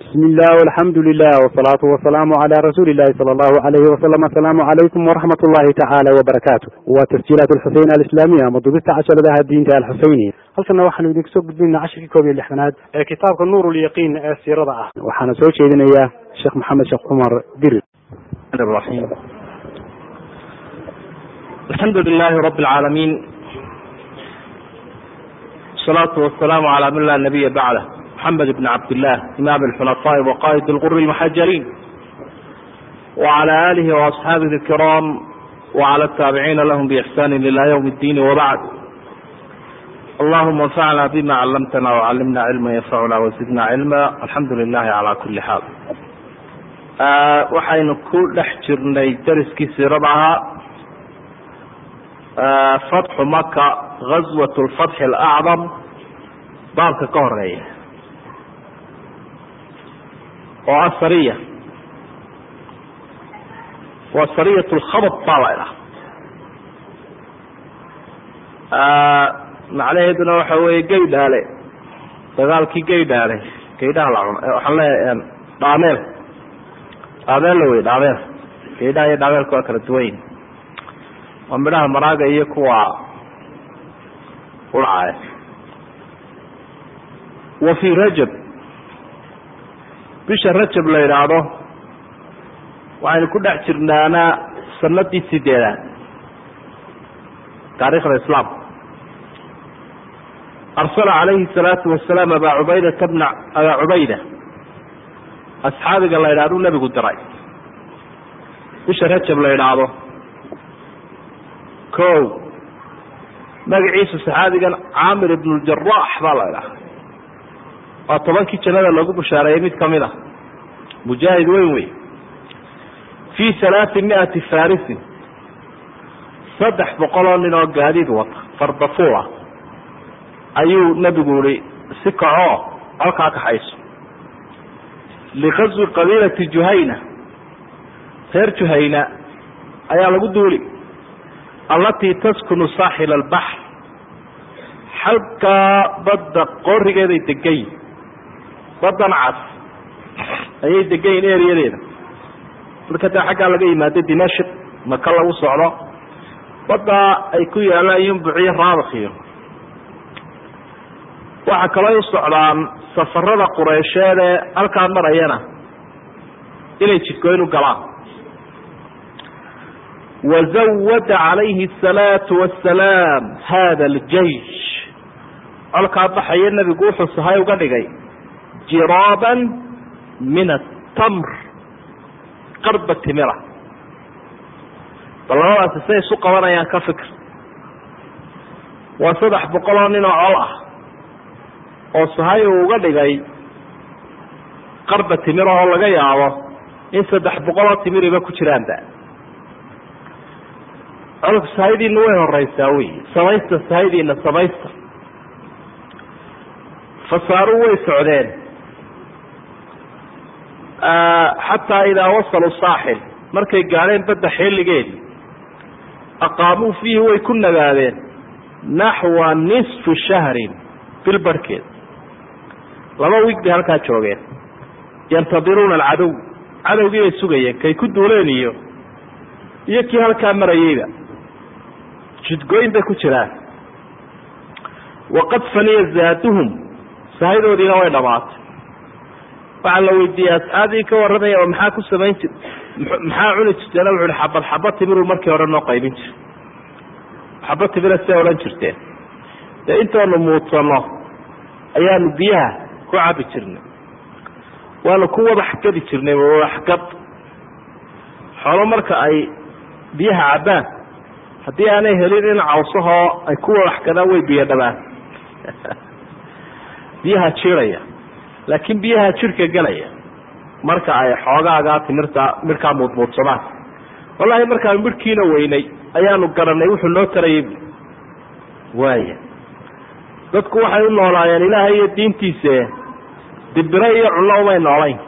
bismi illah alxamdu lilah wsalaatu wasalaamu cala rasuuli illahi sala allahu alayhi wasalam asalaamu calaykum waraxmat ullahi tacaala wabarakaatu waa tasjiilaat alxuseyn alislaamiya ama dubista casharadaha diinta alxuseyniya halkana waxaanu idinku soo gudbinaa cashirkii koob iyo lixdanaad ee kitaabka nuur ulyaqiin ee siirada ah. Waxaana soo jeedinayaa sheekh maxamed sheekh cumar dirir raim alxamdu lilahi rabi lcaalamiin salaatu wasalaamu ala man laa nabiya bacda محمد بن عبد الله إمام الحنفاء وقائد الغر المحجلين وعلى آله وأصحابه الكرام وعلى التابعين لهم بإحسان إلى يوم الدين وبعد اللهم انفعنا بما علمتنا وعلمنا علما ينفعنا وزدنا علما الحمد لله على كل حال waxaynu ku dhex jirnay dariskii siirada ahaa fatxu maka gazwat lfatxi alacdam baabka ka horeeya oo ah sariya. Waa sariyat lkhabad baa la idhaha. Macnaheeduna waxa weeye gaydhaale dagaalkii gaydhaale gaydhaha la cun waxaan leeya dhaameel. Dhaameella wey dhaameel. Gaydhaha iyo dhaameelka waa kala duwan yihiin waa midhaha maraaga iyo kuwa ulcaaya wa fii rajab bisha rajab la yidhaahdo waxaynu ku dhex jirnaana sanadii sideedaad taariikhda islaamka arsala calayhi salaatu wasalaam abaa cubaydata bna abaa cubayda asxaabiga la yidhahdu nebigu diray. Bisha rajab la yidhaahdo. Ko magaciisu saxaabigan caamir ibn ljarax baa la idhaha waa tobankii jannada lagu bushaareeyey mid ka mid a mujaahid weyn wey fii halaati miati farisin saddex boqol oo nin oo gaadiid wata. Fardafuula ayuu nebigu ihi si kacoo halkaa kaxayso likaswi qabiilati juhayna. Reer juhayna ayaa lagu duuli. Allatii taskunu saaxila albaxr xalkaa badda qoorigeeday degayin baddan cas. Ayay degayin ereyadeeda marka daa xaggaa laga yimaado dimashik maka lagu socdo baddaa ay ku yaalaan yumbuciyo raabakhiyo waxaa kaloo u socdaan safarada qureysheed ee halkaa marayana inay jidkooyn u galaan. Wazawada calayhi asalaatu wasalaam hada aljeish colkaa baxaya nebigu wuxuu sahay uga dhigay jiraaban min atamr qarba timira bal labadaasi say isu qabanayaan ka fikr waa saddex boqol oo nin oo col ah oo sahay uu uga dhigay qarba timira oo laga yaabo in saddex boqoloo timiriba ku jiraanba colku sahaydiina way horeysaa wey samaysta sahaydiina samaysta fasaaruu way socdeen xataa idaa wasaluu saaxil markay gaadheen badda xilligeedi aqaamuu fiihi way ku nagaadeen naxwa nisfi shahrin bil barhkeed laba wiig bay halkaa joogeen yantadiruuna alcadow cadowgii bay sugayeen kay ku duuleen iyo iyo kii halkaa marayeyba jidgooyin bay ku jiraan waqad faniya zaaduhum sahaydoodiina way dhamaatay waxaa la weydiiyey asxaabii ka warramaya oo maxaa ku samayn jir maxaa cuni jirteena wuxu uhi xabad xabad timiruu markii hore noo qaybin jir. Xabad timira see odhan jirteen. Dee intaanu muudsano ayaanu biyaha ku cabi jirnay. Waanu ku wadax gadi jirnay wadaxgad xoolo marka ay biyaha cabbaan haddii aanay helin in cawsahoo ay ku wadax gadaan way biyo dhabaan biyaha jiiraya laakiin biyaha jirka gelaya marka ay xoogaagaa timirta midhkaa muudmuudsadaan wallaahi markaanu midhkiina weynay ayaanu garanay wuxuu noo tarayay. Waaya dadku waxay u noolaayeen ilaahay iyo diintiise dibire iyo cunno umay noolayn.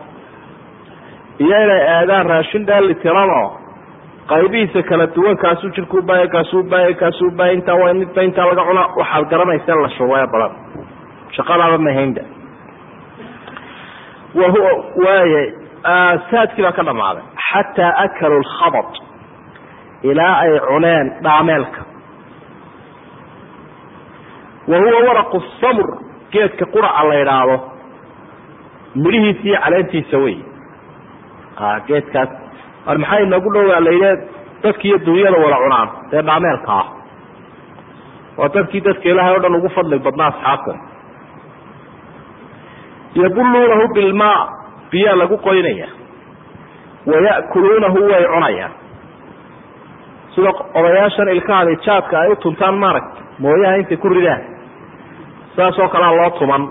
Iyo inay aadaan raashin dheeli tiranoo qaybihiisa kala duwan kaasuu jirku baaya kaasuu baaya kaasuu baaya intaa waa midba intaa laga cuna waxaad garanaysa la shubae badan. Shaqadaaba mahaynda wahuwa waaye saadkii baa ka dhamaaday xataa akalu lkhabad ilaa ay cuneen dhaameelka wa huwa waraqu samr geedka quraca la idhaahdo midhihiisa iyo caleentiisa wey geedkaas war maxaa inagu dhowaa layidhe dadkiiyo dunyada wada cunaan dee dhaameelka ah waa dadkii dadka ilaahay o dhan ugu fadli badnaa asxaabta yabuluunahu bilmaa biyaa lagu qoynaya waya'kuluunahu way cunayaan sida odayaashan ilkahada jaadka ay u tuntaan maaragta mooyaha intay ku ridaan saasoo kalea loo tuman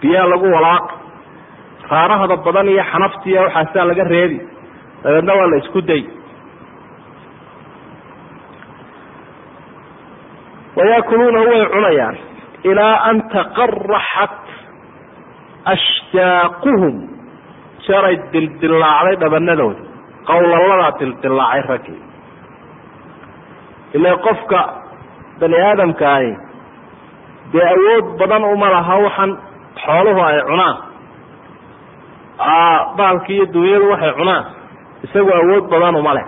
biyaa lagu walaaq raarahada badan iyo xanaftiiya waxaasaa laga reebi dabeedna waa la isku day wayakuluunahu way cunayaan ilaa an taqaraxat ashtaaquhum jaray dildilaacday dhabanadooda qowlaladaa dildilaacay raggii ila qofka bani aadamkaahi dee awood badan uma laha waxaan xooluhu ay cunaan baalki iyo dunyadu waxay cunaan isagu awood badan uma leh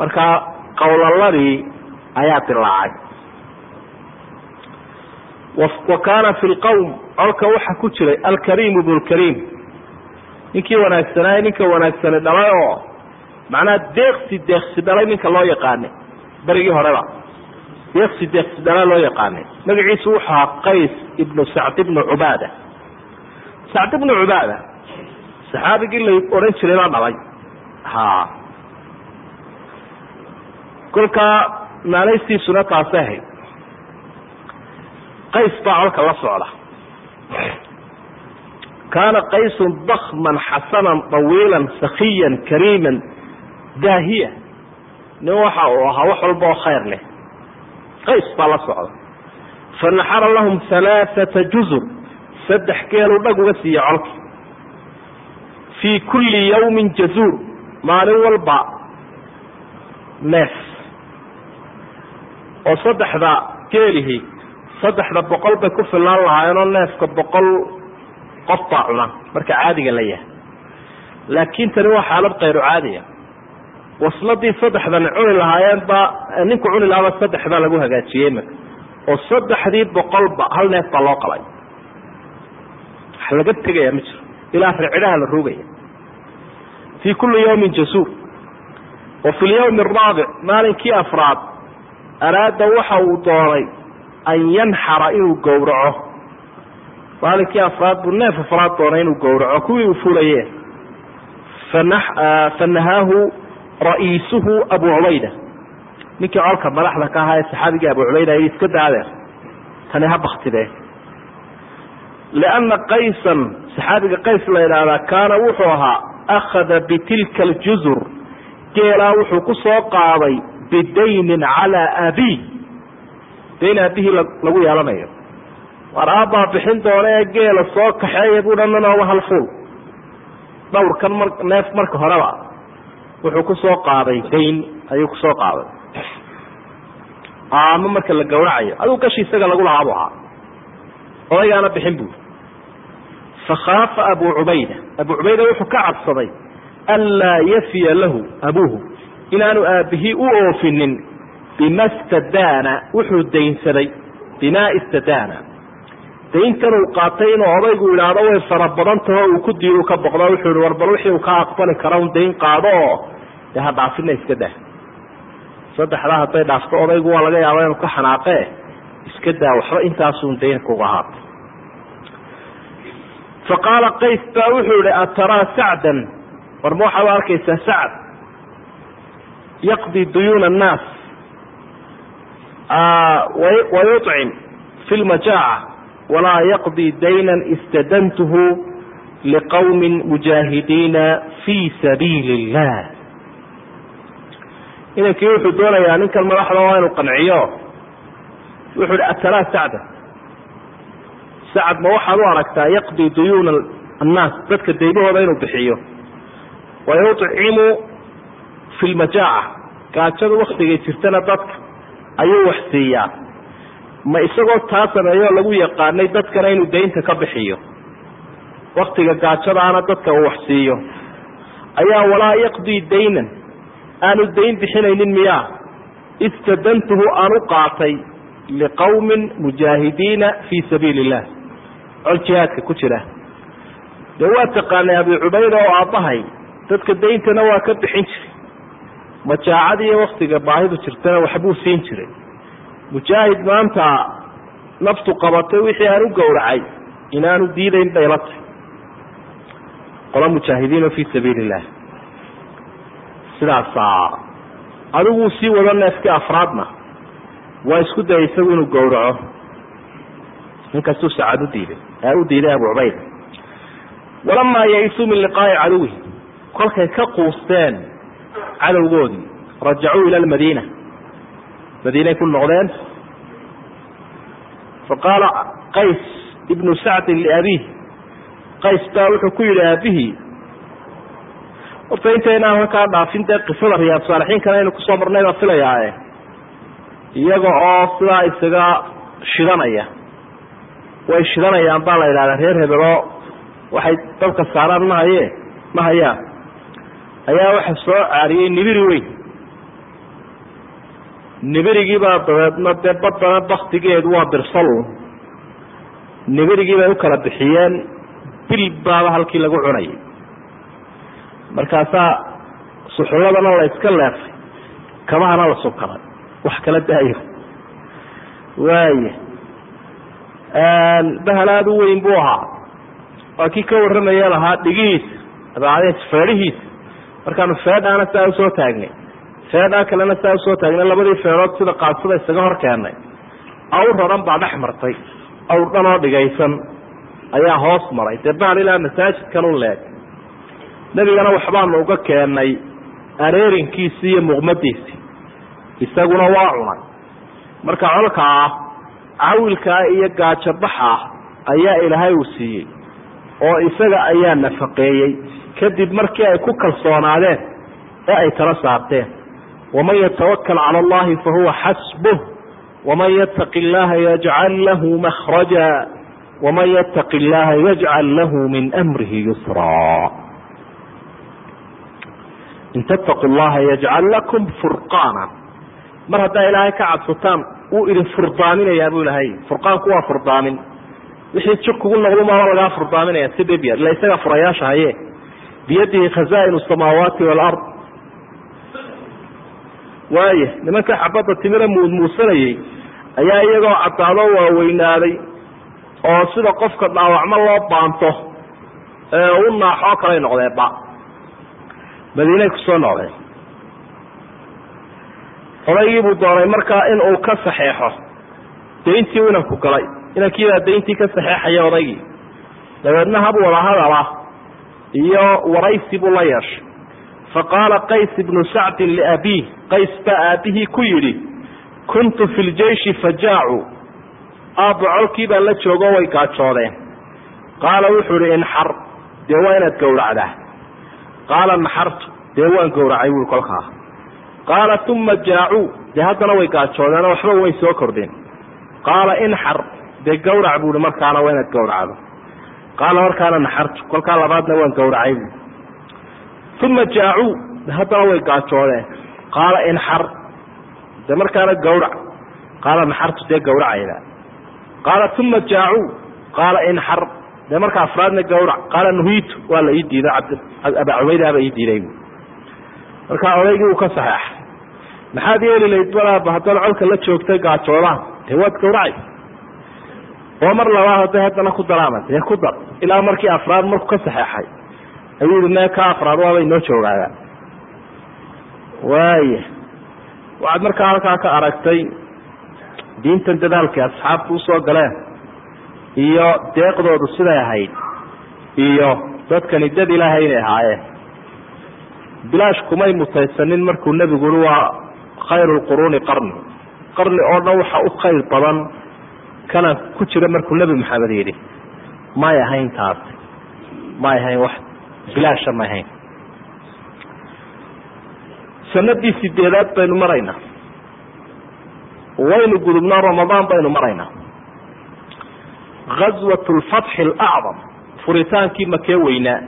markaa qowlaladii ayaa dilaacay wa kaana fi lqowm colka waxaa ku jiray alkariim ibnu lkariim ninkii wanaagsanaaye ninka wanaagsani dhalay oo macnaha deeqsi deeqsi dhalay ninka loo yaqaanay berigii horeba. Deeqsi deeqsi dhalay loo yaqaanay. Magaciisu wuxuu ahaa qays ibnu sacd ibnu cubaada. Sacd ibnu cubaada saxaabigii la odhan jiray baa dhalay. Ha kolkaa maalaystiisuna taasay ahayd. Qays baa colka la socda kaana qaysun dakman xasanan طawiila sakiya kariima daahiya nin waxa uu ahaa wax walba oo khayr leh qays baa la socda fanaxara lahum halaaثata juzur saddex geeluu dhag uga siiya colki fii kulli yawmin jazuur maalin walba neef oo saddexda geelihi saddexda boqol bay ku fillaan lahaayeenoo neefka boqol qof baa cuna. Marka caadiga la yahay. Laakiin tani waa xaalad kayru caadiya wasladii saddexdan cuni lahaayeen baa ninku cuni lahaaba saddex baa lagu hagaajiyey imika oo saddexdii boqolba hal neef baa loo qalay. Wax laga tegaya ma jiro. Ilaa ricidaha la rogaya fii kulli yawmin jasuur. Wa fi lyawmi araabic maalinkii afraad araada waxa uu doonay an yanxara inuu gowraco. Maalinkii afraad buu neef afraad doonay inuu gowraco kuwii uu fulayeen fanahaahu ra'iisuhu abu cubayda. Ninkii colka madaxda ka ahaa ee saxaabigii abu cubayda yii iska daadeer tani ha baktidee lianna qaysan saxaabiga qays la idhaahdaa kaana wuxuu ahaa akhada bitilka aljuzur. Geelaa wuxuu ku qaaday bidaynin calaa abi dayn aabihii lagu yeelanayo war aabbaa bixin doona ee geela soo kaxeeya buu dhananooma hal fuul dhawrkan mar neef marka horeba wuxuu ku soo qaaday dayn ayuu ku soo qaaday. Ama marka la gawracayo aduu gashi isaga lagu lahaa buu ahaa. Odaygaana bixin buuri fakhaafa abu cubayda abu cubayda wuxuu ka cabsaday anlaa yafiya lahu abuuhu inaanu aabihii u oofinin bima stadaana wuxuu daynsaday bimaa istadaana dayntan uu qaatay inuu odaygu idhaahdo way fara badan taho uu ku diiru ka boqdo wuxuu ihi war bal wixii uu ka aqbali kara un dayn qaado oo dee ha dhaafina iska dah saddexdaa hadday dhaafto odaygu waa laga yaaba inuu ka xanaaqee iska daa waxba intaasun dayn kuga ahaata fa qaala qays baa wuxuu yihi ataraa sacdan war ma waxaad arkaysaa sacd yaqdi duyuuna annaas wayucim fi lmajaaca walaa yaqdi daynan istadantuhu liqowmin mujaahidiina fii sabiili illah inankii wuxuu doonayaa ninkan madaxda waa inuu qanciyo wuxuu hi ataraa sacda sacad ma waxaad u aragtaa yaqdi duyuuna annaas dadka daymahooda inuu bixiyo wayucimu fi lmajaaca gaajada waktigay jirtana dadka ayuu wax siiyaa ma isagoo taa sameeyo lagu yaqaanay dadkana inuu daynta ka bixiyo. Waktiga gaajadaana dadka uu wax siiyo ayaa walaa yaqdii daynan. Aanu dayn bixinaynin miyaa? Istadantuhu aan u qaatay liqowmin mujaahidiina fii sabiili illah col jihaadka ku jira. Dee waa taqaanay abi cubayda oo aabbahay? Dadka dayntana waa ka bixin jiray majaacadiiyo waktiga baahidu jirtana waxbuu siin jiray. Mujaahid maanta naftu qabatay wixii aan u gowracay inaanu diidayn bay la tahy qolo mujaahidiina fii sabiili illah sidaasaa adiguu sii wado neefkii afraadna waa isku dayay isagu inuu gowraco. Inkastuu sacad u diiday ee u diiday abu cubayda walamaa yaisuu min liqaa'i caduwi. Kolkay ka quusteen cadowgoodii rajacuu ila lmadiina madiinay ku noqdeen. Faqaala qays ibnu sacdin liabiih qays baa wuxuu ku yidhi aabihii horta intaynaan halkaa dhaafin dee qisada riyaad saalixiinkana aynu ku soo marnay baa filayaae iyaga oo sidaa isaga shidanaya. Way shidanayaan baa la yidhahdaa reer hebeloo waxay dabka saaraan ma haye ma hayaan ayaa waxa soo caariyey nibiri weyn. Nibirigiibaa dabeedna dee badana baktigeedu waa birsalu nibirigii bay u kala bixiyeen bil baaba halkii lagu cunayay markaasaa suxulladana la iska leefay kabahana la subkaday wax kala daayo. Waaya bahal aada u weyn buu ahaa. Waa kii ka warramaya lahaa dhigihiisa dabeecadhiis feedhihiisa markaanu feedhaana saa u soo taagnay. Feedhaa kalena saa u soo taagnay. Labadii feedhood sida qaadsada isaga hor keennay awr raran baa dhex martay. Awr dhan oo dhigaysan ayaa hoos maray. Dee bahal ilaa masaajidkan u leeg. Nebigana waxbaanu uga keennay areerinkiisii iyo muqmadiisii. Isaguna waa cunay. Marka colka ah cawilkaa iyo gaajobaxa ah ayaa ilaahay uu siiyey oo isaga ayaa nafaqeeyey kadib markii ay ku kalsoonaadeen ee ay tala saarteen waman yatawakal cala allahi fahuwa xasbuh waman yattaqi illaha yajcal lahu makhraja waman yattaqi illaha yajcal lahu min amrihi yusraa in tattaqu llaha yajcal lakum furqaana. Mar haddaa ilaahay ka cabsataan wuu idin furdaaminayaa buu ilahay furqaanku waa furdaamin. Wixii jir kugu noqdu lagaa furdaaminaya si dhib yar. Ila isaga furayaasha haye biyadihi khazaain samaawaati walard waaya nimanka xabadda timira muudmuusanayey ayaa iyagoo caddaado waaweynaaday oo sida qofka dhaawacmo loo baanto ee u naaxoo kalay noqdeenba madiinay ku soo noqdeen odaygii buu doonay markaa in uu ka saxeexo dayntii inanku galay inankiibaa dayntii ka saxeexaya odaygii dabeedna hab wada hadala iyo waraysi buu la yeeshay faqaala qays ibnu sacdin liabiih qays baa aabihii ku yidhi kuntu fi ljeishi fajaacu. Aabba colkii baan la joogo way gaajoodeen qaala wuxuu ihi inxar dee waa inaad gowracdaa. Qaala naxartu dee waan gowracay buui kolkaa. Qaala uma jaacuu dee haddana way gaajoodeen oo waxba way soo kordheen. Qaala inxar dee gawrac buuhi markaana waa inaad gawracdo qaala markaana naxartu kolkaa labaadna waan gawracay buui uma jaacuu de haddana way gaajoodeen qaala inxar dee markaana gawrac qaala naxartu dee gawracayda qaala uma jaacuu qaala inxar dee marka afraadna gawrac qaala nuhiitu waa la ii diiday abaa cubaydaaba ii diiday bu markaa odaygii uu ka saxeexay maxaad yeeli layd balaaba haddaad colka la joogtay gaajoodaan dee waad gawracay oo mar labaad hadday haddana ku daraama dee ku dar ilaa markii afraad markuu ka saxeexay. Ayuu mee ka afraad waabay noo joogaadaa. Waaya waxaad markaa halkaa ka aragtay diintan dadaalkii asxaabtu u soo galeen iyo deeqdoodu siday ahayd iyo dadkani dad ilaahay inay ahaayeen. Bilaash kumay mutaysanin markuu nebigu ui waa khayru lquruuni qarni. Qarni oo dhan waxa u khayr badan kana ku jira markuu nebi maxamed yidhi may ahayn taas may ahayn wax bilaasha may ahayn. Sanadii sideedaad baynu maraynaa waynu gudubnaa ramadaan baynu maraynaa gaswat lfatxi alacdam furitaankii makee weynaa.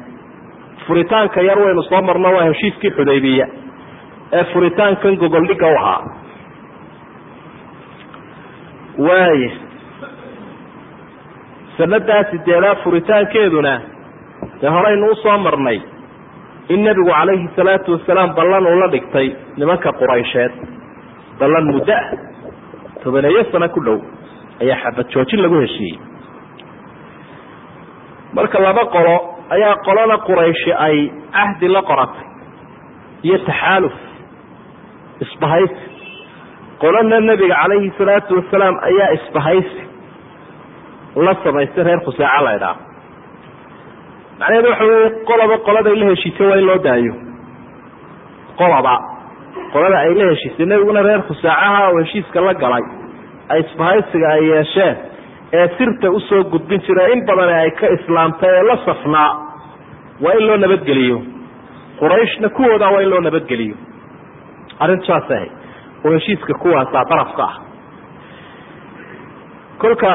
Furitaanka yar waynu soo marno waa heshiiskii xudaybiya ee furitaankan gogoldhigga u ahaa. Waaya sanadaa sideedaad furitaankeeduna dee horeynu u soo marnay in nebigu calayhi salaatu wasalaam ballan uu la dhigtay nimanka quraysheed. Ballan muddo ah tobaneeyo sano ku dhow ayaa xabad joojin lagu heshiiyey. Marka laba qolo ayaa qolada qurayshi ay cahdi la qoratay iyo taxaaluf isbahaysi. Qolana nebiga calayhi salaatu wasalaam ayaa isbahaysi la samaystay reer khusaaca la idhaah macnaheedu waxa wey qoloba qoladay la heshiisay waa in loo daayo. Qoloba qolada ay la heshiisay nebiguna reer khusaacaha oo heshiiska la galay ay isbahaysiga ay yeesheen ee sirta u soo gudbin jira in badan ay ka islaamtay ee la safnaa waa in loo nabadgeliyo. Qurayshna kuwooda waa in loo nabadgeliyo. Ahay oo heshiiska kuwaasaa darafka ah. Kolka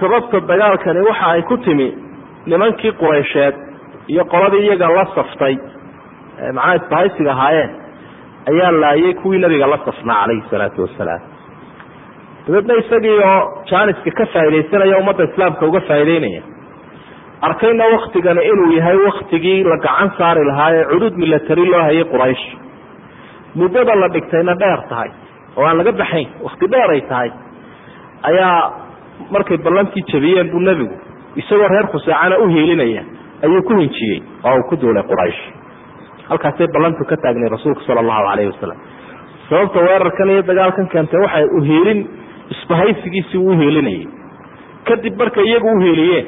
sababta dagaalkani waxa ay ku timi nimankii quraysheed iyo qoladii iyaga la saftay macnaha isbahaysiga ahaayeen ayaa laayay kuwii nabiga la safnaa calayhi salaatu wasalaam dabeedna isagii oo jaaniska ka faaidaysanaya ummadda islaamka uga faa'idaynaya arkayna waktigani inuu yahay waktigii la gacan saari lahaa ee cudud milatari loo hayay quraysh. Muddada la dhigtayna dheer tahay oo aan laga baxayn wakti dheer ay tahay ayaa markay ballantii jabiyeen buu nebigu isagoo reer khusaacana u hiilinaya ayuu ku hinjiyey oo uu ku duulay quraysh. Halkaasay ballantu ka taagnay rasuulku sala allahu calayhi wasalam sababta weerarkan iyo dagaalkan keentay waxay uhiilin isbahaysigiisii uu uhiilinayay kadib markay iyagu uhiiliyeen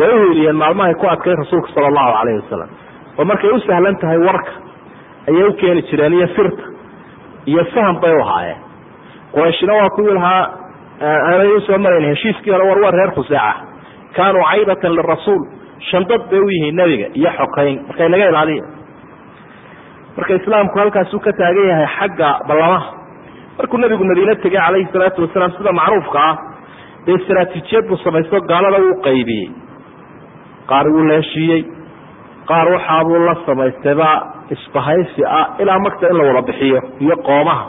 way uhiiliyeen maalmahay ku adkay rasuulka sala allahu calayhi wasalam oo markay u sahlan tahay warka ayay u keeni jireen iyo sirta iyo faham bay u ahaayeen. Qurayshina waa kuwii lahaa aanay u soo marayn heshiiskii hore war waa reer khusaaca. Kaanuu caybatan lirasuul. Shandad bay u yihiin nebiga iyo xokayn markay naga ilaaliya marka islaamku halkaasuu ka taagan yahay xagga ballamaha. Markuu nebigu madiine tegay calayhi salaatu wasalaam sida macruufka ah dee istaraatiijiyad buu samaysto gaalada wuu qaybiyey. Qaar wuu la heshiiyey qaar waxaabuu la samaystayba isbahaysi ah ilaa magta in la wada bixiyo iyo qoomaha.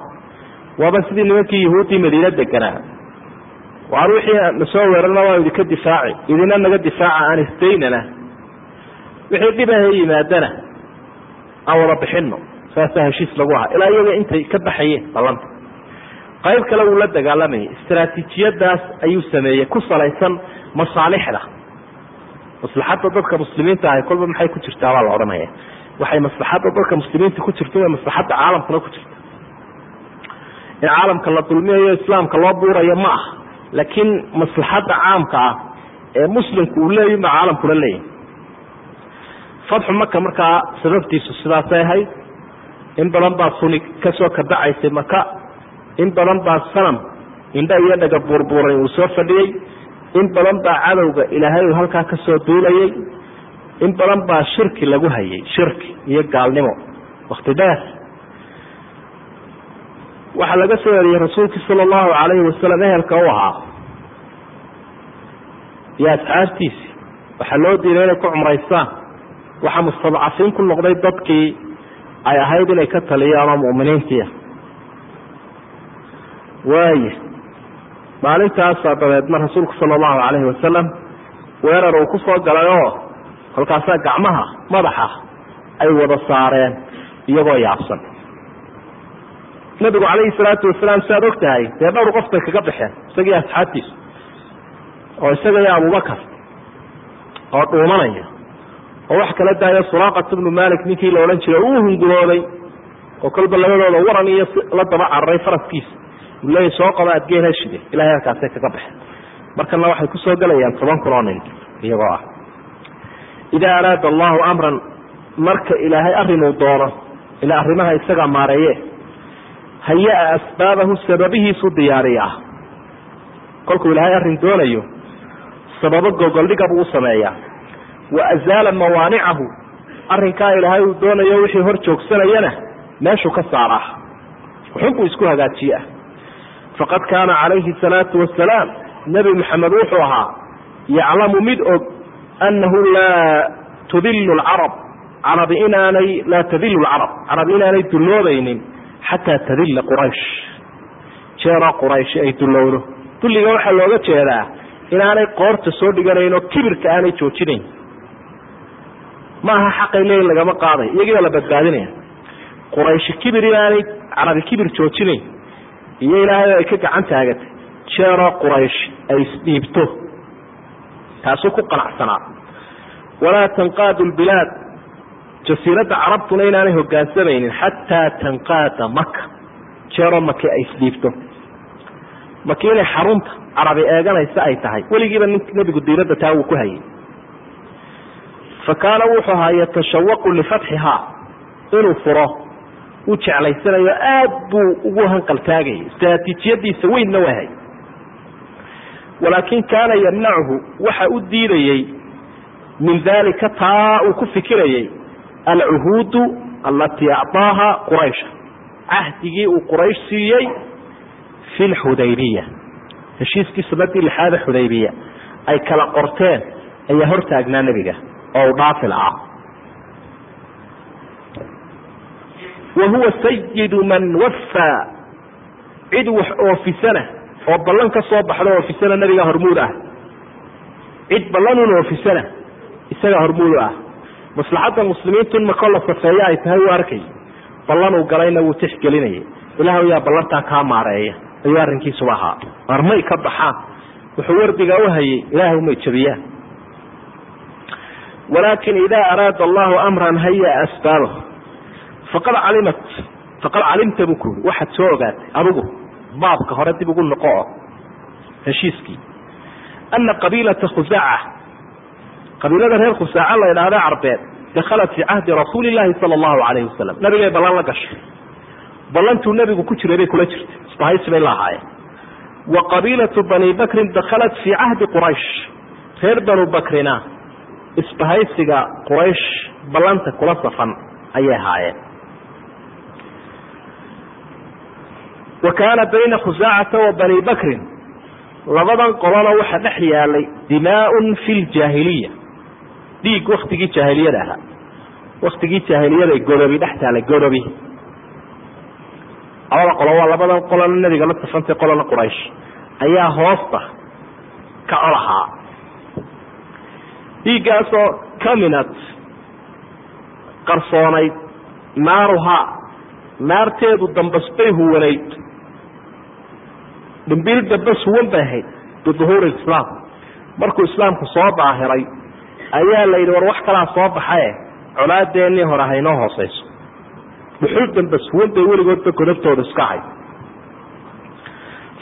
Waaba sidii nimankii yahuuddii madiine deganaa waar wixii na soo weerarna waa idinka difaaci idina naga difaaca aan isdaynana wixii dhibaha yimaadana aan wada bixino saasaa heshiis lagu ahaa. Ilaa iyaga intay ka baxayeen ballanta qayb kale wuu la dagaalamayay istaraatiijiyadaas ayuu sameeyey ku salaysan masaalixda. Maslaxadda dadka muslimiinta ahay kolba maxay ku jirtaa baa la odhanaya waxay maslaxadda dadka muslimiinta ku jirto way maslaxadda caalamkuna ku jirta in caalamka la dulmiyayo islaamka loo buurayo ma aha laakiin maslaxadda caamka ah ee muslimku uu leeyahy ma caalamkuna leeyahy fatxu maka markaa sababtiisu sidaasay ahayd in badan baa suni ka soo kabacaysay maka in badan baa sanam indha iyo dhaga buurbuuray uu soo fadhiyey in badan baa cadowga ilaahay uu halkaa ka soo duulayay in badan baa shirki lagu hayay shirki iyo gaalnimo. Wakti dheer waxaa laga soo eriyey rasuulkii sala allahu calayhi wasalam ehelka u ahaa. Iyo asxaabtiisi waxaa loo diiday inay ku cumraystaan. Waxaa mustadcafiin ku noqday dadkii ay ahayd inay ka taliyaan oo mu'miniintiia waaya maalintaasaa dabeedna rasuulku sala allahu calayhi wasalam weerar uu ku soo galay oo kolkaasaa gacmaha madaxa ay wada saareen iyagoo yaabsan nabigu calayhi salaatu wasalaam si aad og tahay dee dhowr qof bay kaga baxeen isagii asxaabtiisu oo isaga iyo abubakar oo dhuumanaya oo wax kala daayo suraaqat bnu malik ninkii la odhan jiray uu hungurooday oo kolba labadooda waran iyo la daba cararay faraskiisa. Leeya soo qaba adgeen heshide ilahay halkaasay kaga baxeen. Markana waxay ku soo gelayaan toban kun oo nin iyagoo ah. Idaa araada allahu amran marka ilaahay arrinuu doono ilaa arrimaha isagaa maareeye haya-a asbaabahu sababihiisu diyaariyaa kolkuu ilaahay arrin doonayo sababo gogoldhiga buu u sameeyaa. Wa azaala mawaanicahu arrinkaa ilaahay uu doonayo wixii hor joogsanayana meeshuu ka saaraa. Wuxunbuu isku hagaajiyaa. Faqad kaana calayhi salaatu wasalaam nebi maxamed wuxuu ahaa yaclamu mid og annahu laa tudilu lcarab carabi inaanay laa tadilu lcarab carabi inaanay dulloobaynin xataa tadilla quraysh jeeroo qurayshi ay dullowdo dulliga waxaa looga jeedaa inaanay qoorta soo dhiganayn oo kibirka aanay joojinayn ma aha xaqay leeyiin lagama qaaday iyagiibaa la badbaadinaya qurayshi kibir inaanay carabi kibir joojinayn iyo ilaahay ay ka gacan taagatay jeeroo quraysh ay isdhiibto taasuu ku qanacsanaa walaa tanqaadu lbilaad jasiiradda carabtuna inaanay hogaansamaynin xataa tanqaada maka jeeroo maki ay isdhiibto. Maki inay xarunta carabi eeganaysa ay tahay. Weligiiba nebigu diiradda taa wuu ku hayay. Fa kaana wuxuu ahaa yatashawaqu lifatxihaa inuu furo. Uu jeclaysanayo aad buu ugu hanqaltaagayay istraatiijiyadiisa weynna wahay walaakin kaana yamnachu waxa u diidayey min dalika taa uu ku fikirayey alcuhuudu alatii acطaaha quraysha cahdigii uu quraysh siiyey fi lxudaybiya heshiiskii sanadii lixaada xudaybiya ay kala qorteen ayaa hortaagnaa nebiga oo u dhaafil ah wa huwa sayidu man wafaa cid wax oofisana oo ballan ka baxda oofisana nebiga hormuud ah cid ballanun oofisana isaga hormuudu ah maslaxadda muslimiintu in makoo la safeeyo ay tahay uu arkay ballanuu galayna wuu tixgelinayay ilaah yaa ballantaa kaa maareeya ayuu arrinkiisuba ahaa. Marmay ka baxaan wuxuu wardiga u hayay ilaahay umay jabiyaan walaakin idaa araada allahu amran haya asbaabahu faqad calimat faqad calimta buu ku yuri waxaad soo ogaatay adigu baabka hore dib ugu noqo oo heshiiskii. Ana qabiilata khusaaca qabiilada reer khusaaca la idhaahda carbeed dakhalat fii cahdi rasuuli llaahi sala allahu calayhi wasalam nabigay ballan la gashay. Ballantuu nebigu ku jiray bay kula jirtay. Isbahaysi bay la ahaayeen. Wa qabiilatu bani bakrin dakhalat fii cahdi quraysh. Reer banu bakrina isbahaysiga quraysh ballanta kula safan ayay ahaayeen. Wa kaana bayna khusaacata wa bani bakrin labadan qolona waxaa dhex yaalay dimaaun fi ljaahiliya dhiig waktigii jaahiliyada ahaa. Waktigii jaahiliyada godobi dhex taalay godobi. Labada qolo waa labadan qolona nebiga la safantay qolona quraysh. Ayaa hoosta ka colahaa. Dhiiggaasoo kaminad qarsoonayd naaruhaa naarteedu dambasbay huwanayd. Dhimbiil dambas huwan bay ahayd biduhuuri islaam. Markuu islaamku soo daahiray ayaa la yidhi war wax kalaa soo baxae colaadeennii hore haynoo hooseyso dhuxul dambas huwan bay weligoodba godabtooda iska ahayd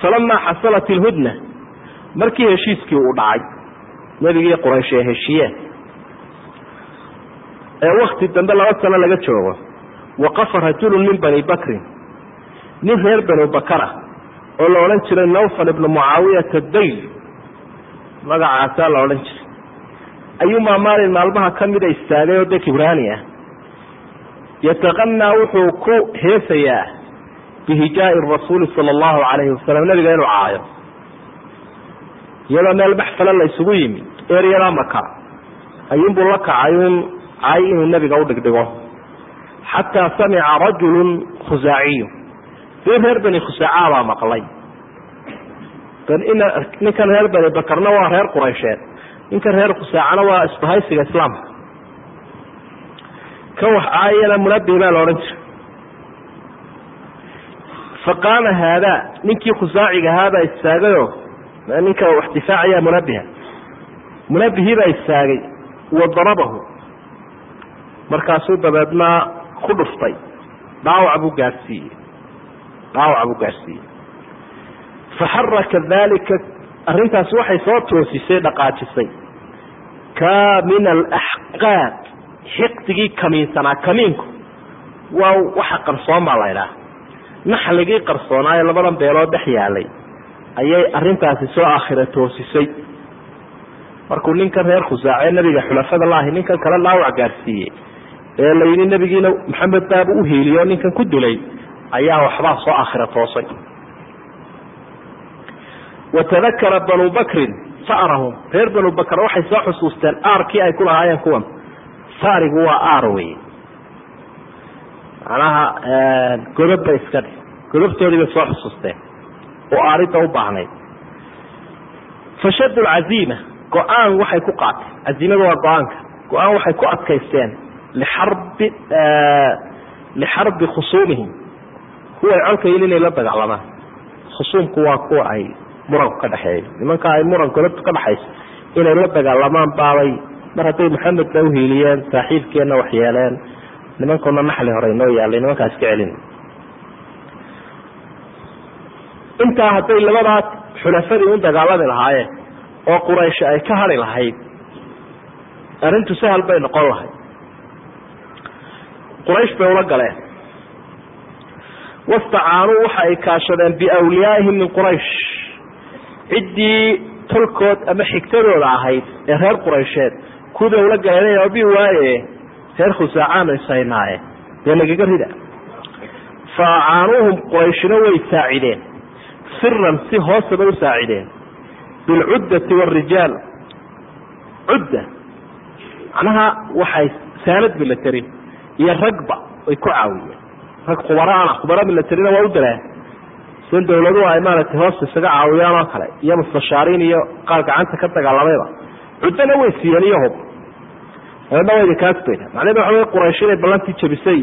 falamaa xasalat ilhudna markii heshiiskii uu dhacay nebigii quraysh ee heshiiyeen ee wakti dambe laba sano laga joogo waqafa rajulun min bani bakrin nin reer banu bakara oo la odhan jiray nawfal ibnu mucaawiyata dayl magacaasaa la odhan jiray ayuumaa maalin maalmaha ka mida istaagay oo de kibraani ah. Yataqanaa wuxuu ku heesayaa bihijaai rasuuli sala allahu calayhi wasalam nebiga inuu caayo. Iyadoo meel maxfala la isugu yimi eryada maka ayuunbuu la kacay un cay inuu nebiga u dhigdhigo. Xataa samica rajulun khusaaciyu. Nin reer bani khusaaca baa maqlay. Ninkan reer bani bakarna waa reer quraysheed ninkan reer khusaacana waa isbahaysiga islaamka kan wax caayana munabih baa la odhan jiray. Faqaama haadaa ninkii khusaaciga ahaabaa istaagayo ninka wax difaacaya munabiha munabihii baa istaagay wa darabahu. Markaasuu dabeedna ku dhuftay. Dhaawac buu gaadhsiiyey dhaawac buu gaadhsiiyey faxaraka dalika arrintaasi waxay soo toosisay dhaqaajisay. Ka min alaxqaad xiqdigii kamiinsanaa kamiinku. Waa waxa qarsoon baa la ydhaha naxligii qarsoonaa ee labadan beelood dhex yaalay. Ayay arrintaasi soo aakhira toosisay. Markuu ninkan reer khusaace nabiga xulafada laahi ninkan kale dhaawac gaadhsiiyey ee la yidhi nebigiina maxamed baabu u hiiliyo ninkan ku dilay ayaa waxbaa soo aakhira toosay watadakara banu bakrin sarahum. Reer banu bakr waxay soo xusuusteen aarkii ay ku lahaayeen kuwan. Saarigu waa aar wey macnaha godob bay iska dhi godobtoodii bay soo xusuusteen. Oo aaridda u baahnayd fashad lcaziima go'aan waxay ku qaateen caziimada waa go'aanka. Go'aan waxay ku adkaysteen lixarbi lixarbi khusuumihim. Kuway colkayin inay la dagaalamaan khusuumku waa kuwa ay muranku ka dhexeeyo nimanka ay muran godobtu ka dhexayso inay la dagaalamaan baabay mar hadday maxamedna uhiiliyeen saaxiibkeenna wax yeeleen nimankuna naxli hore inoo yaalay nimankaas ka celin. Intaa hadday labadaa xulafadii u dagaalami lahaayeen oo quraysh ay ka hari lahayd arrintu sahal bay noqon lahayd. Quraysh bay ula galeen. Wastacaanuu waxa ay kaashadeen biawliyaa'ihim min quraysh ciddii tolkood ama xigtadooda ahayd ee reer quraysheed kuwibay ula galeen obi waaye reer khusaacaanu ishaynaaye dee nagaga rida. Fa acaanuuhum qurayshina way saacideen siran si hoose bay u bilcuddati warijaal cudda macnaha waxay saanad milatari iyo ragba way ku caawiyeen. Rag khubaraana khubara milatarina waa u sin dawladuhu ay maaragtay hoosta isaga caawiyaan oo kale iyo mustashaariin iyo qaar gacanta ka dagaalamayba cuddana way siiyeen iyo hub. Eedhawayda kaasbayna macnaheed waxa wey quraysh inay ballantii jabisay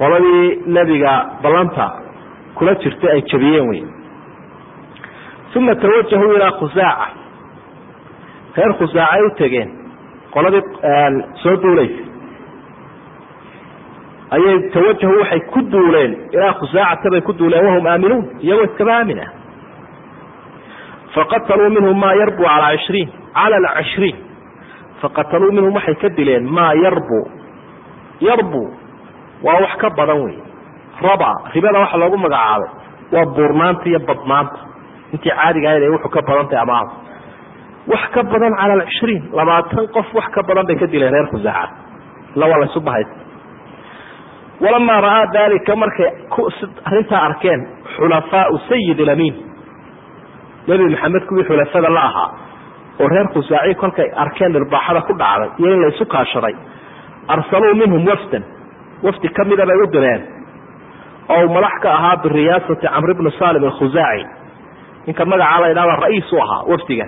qoladii nebiga ballanta kula jirtay ay jabiyeen wey uma tawajahuu ilaa khusaaca reer khusaacay u tegeen. Qoladii soo duulaysa ayay tawajahu waxay ku duuleen. Ilaa khusaacata bay ku duuleen wahum aaminuun iyagoo iskaba aamin ah. Faqataluu minhum maa yarbu calaa ishriin cala alcishriin faqataluu minhum waxay ka dileen maa yarbu. Yarbu waa wax ka badan wey raba ribada waxa loogu magacaabay waa buurnaanta iyo badnaanta. Intii caadiga ahayd ay wuxuu ka badantay amaada wax ka badan cala alcishriin labaatan qof wax ka badan bay ka dileen reer khusaaca. Illa waa laysu bahaysta walamaa ra'aa dalika markay arrintaa arkeen xulafaau sayid lamiin nebi maxamed kuwii xulafada la ahaa oo reer khusaaci kolkay arkeen dhirbaaxada ku dhacday iyo in laysu kaashaday arsaluu minhum wafdan wafdi ka mida bay u direen oo madax ka ahaa biriyaasati camr bni salim alkhusaaci ninka magacaa la ydhahda ra'iis u ahaa wafdiga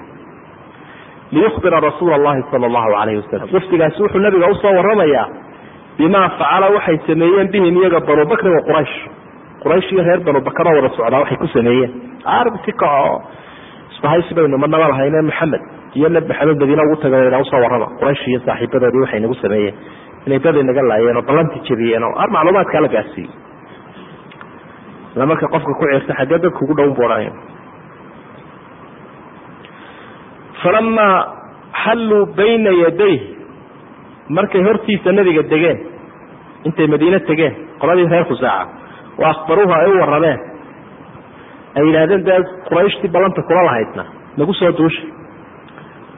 liyukhbira rasuula allahi sala allahu alayhi wasalam wafdigaasi wuxuu nabiga u soo waramayaa bimaa facala waxay sameeyeen bihim iyaga banu bakrin wa quraysh quraysh iyo reer banu bakar oo wada socdaa waxay ku sameeyeen si kaco isbahaysi baynu manaba lahayne maxamed iyo nebi maxamed madiina ugu taga u soo warrama quraysh iyo saaxiibadoodii waxay nagu sameeyeen inay dad inaga laayeen oo ballantii jabiyeen oo ar macluumaadkaa la gaarsiiyey ila marka qofka ku ceerta xaggee dadka ugu dhown boodhanayo falamaa xalluu bayna yadayh markay hortiisa nebiga degeen intay madiine tegeen qoladii reer khusaaca wa akhbaruuhu ay u warrameen ay yidhaahdeen dee qurayshtii ballanta kula lahaydna nagu soo duusha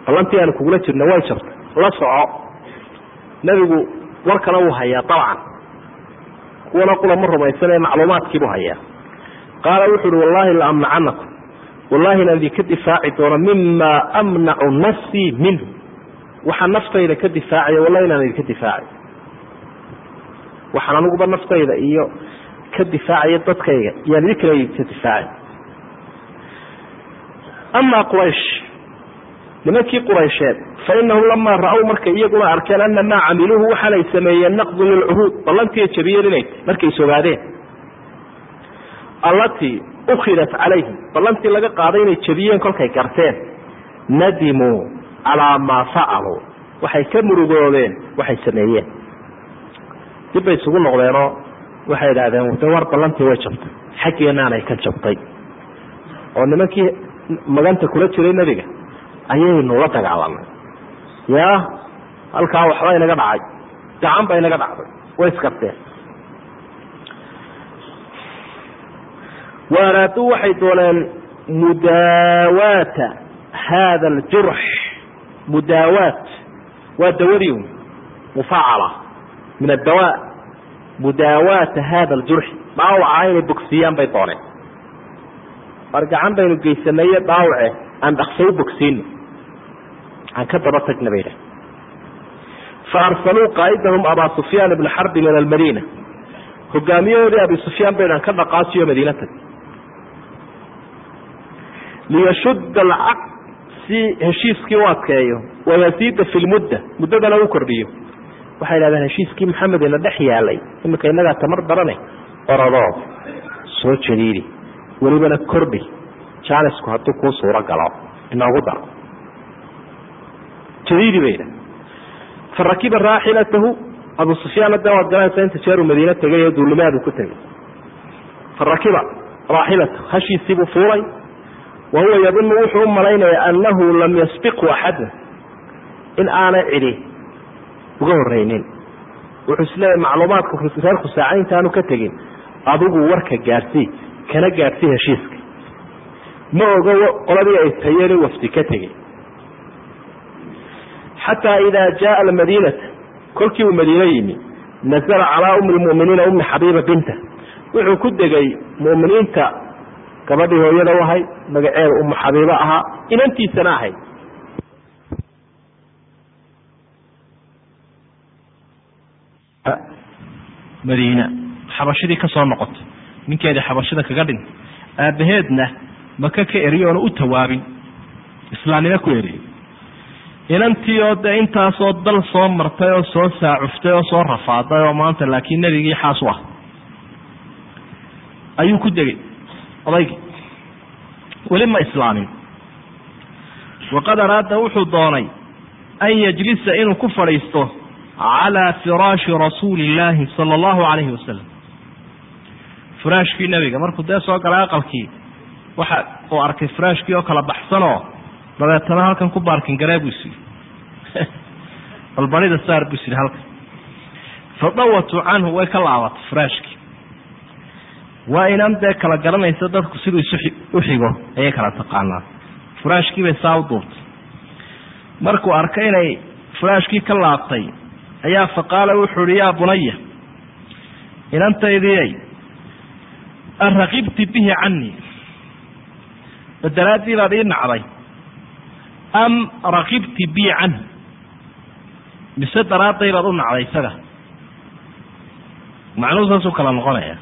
ballantii aanu kugula jirna way jabtay la soco. Nebigu warkana wuu hayaa dabcan. Kuwana qula ma rumaysanee macluumaadkiibuu hayaa. Qaala wuxu uhi wallaahi la amnacanakum wallahi inaan idinka difaaci doono mima amnacu nafsii minhu waxaa naftayda ka difaacaya wallahi inaan idinka difaacay. Waxaan aniguba naftayda iyo ka difaacaya dadkayga yaan idinkana idinka difaacay. Amaa quraysh nimankii quraysheed fa inahum lamaa ra'ow markay iyaguna arkeen ana maa camiluuhu waxaanay sameeyeen naqdun lilcuhuud ballantii jabiyeen inay markay sogaadeen allatii ukhidat calayhim ballantii laga qaaday inay jabiyeen kolkay garteen. Nadimuu calaa maa facaluu waxay ka murugoodeen waxay sameeyeen. Dib bay isugu noqdeenoo waxay idhaahdeen de war ballantii way jabtay. Xaggeenaanay ka jabtay. Oo nimankii maganta kula jiray nebiga ayaynu la dagaalanay yaa halkaa waxba inaga dhacay. Gacan ba inaga dhacday. Way iskarteen wa araaduu waxay dooneen mudaawaata haada aljurx mudaawaat. Waa dawadii mufaacala min adawaa mudaawaata hada aljurxi dhaawaca inay bogsiiyaan bay dooneen. War gacan baynu geysanaye dhaawace aan dhakso u bogsiino aan ka daba tagna bay idhaha faarsaluu qaaidahum abaa sufyaan ibna xarbi min almadiina. Hogaamiyahoodii abi sufyaan baydhan ka dhaqaajiyo madiina tag liyashudda si heshiiskii u adkeeyo wayasiida fi lmudda muddadana u kordhiyo. Waxay idhahdeen heshiiskii maxamed ina dhex yaalay iminka innagaa tamar darane orodoo soo jadiidi welibana kordhi jaanisku hadduu kuu suuro galo inoogu daro jadiidi bay idhahdeen farakiba raaxilatahu abu sufyaanna de waad garanaysaa inta jeeruu madiine tegay ee duulimaadu ku tegay. Farakiba raaxilatahu hashiisiibuu fuulay wa huwa yadunu wuxuu u malaynaya annahu lam yasbiqhu axadun in aanay cidi uga horreynin wuxuu isleeyahy macluumaadka reer khusaaca intaanu ka tegin adigu warka gaadhsii kana gaadhsii heshiiska ma ogo qoladii ay tayeen wafdi ka tegey xataa idaa jaaa almadiinata kolkii uu madiine yimi nazala calaa ummi lmu'miniina ummi xabiiba binta wuxuu ku degay mu'miniinta gabadhii hooyada u ahayd magaceeda ummu xabiibo ahaa inantiisana ahayd madiina xabashidii ka soo noqotay. Ninkeedii xabashida kaga dhintay aabbaheedna maka ka eriyo oona u tawaabin. Islaamnimo ku eriyey inantii oo dee intaasoo dal soo martay oo soo saacuftay oo soo rafaaday oo maanta laakiin nebigii xaas u ah. Ayuu ku degay odaygii weli ma islaamin. Waqad araada wuxuu doonay an yajlisa inuu ku fadhiisto calaa firaashi rasuuli illaahi sala allahu calayhi wasalam firaashkii nebiga markuu dee soo galay aqalkii waxa uu arkay firaashkii oo kala baxsanoo dabeetana halkan ku baarkin garee buu is yidhi saar buu is halkan. Fadawatu canhu way ka laabatay firaashkii waa inaan dee kala garanaysa dadku siduu isu u xigo ayay kala taqaanaa. Firaashkii bay saa u duubtay. Markuu arkay inay firaashkii ka laabtay ayaa faqaala wuxuu ihi yaa bunaya inantaydii araqibti bihi canii badalaaddii baad ii nacday am raqibti bi canhu mise daraadday baad u nacday isaga? Macnuhu saasuu kala noqonaya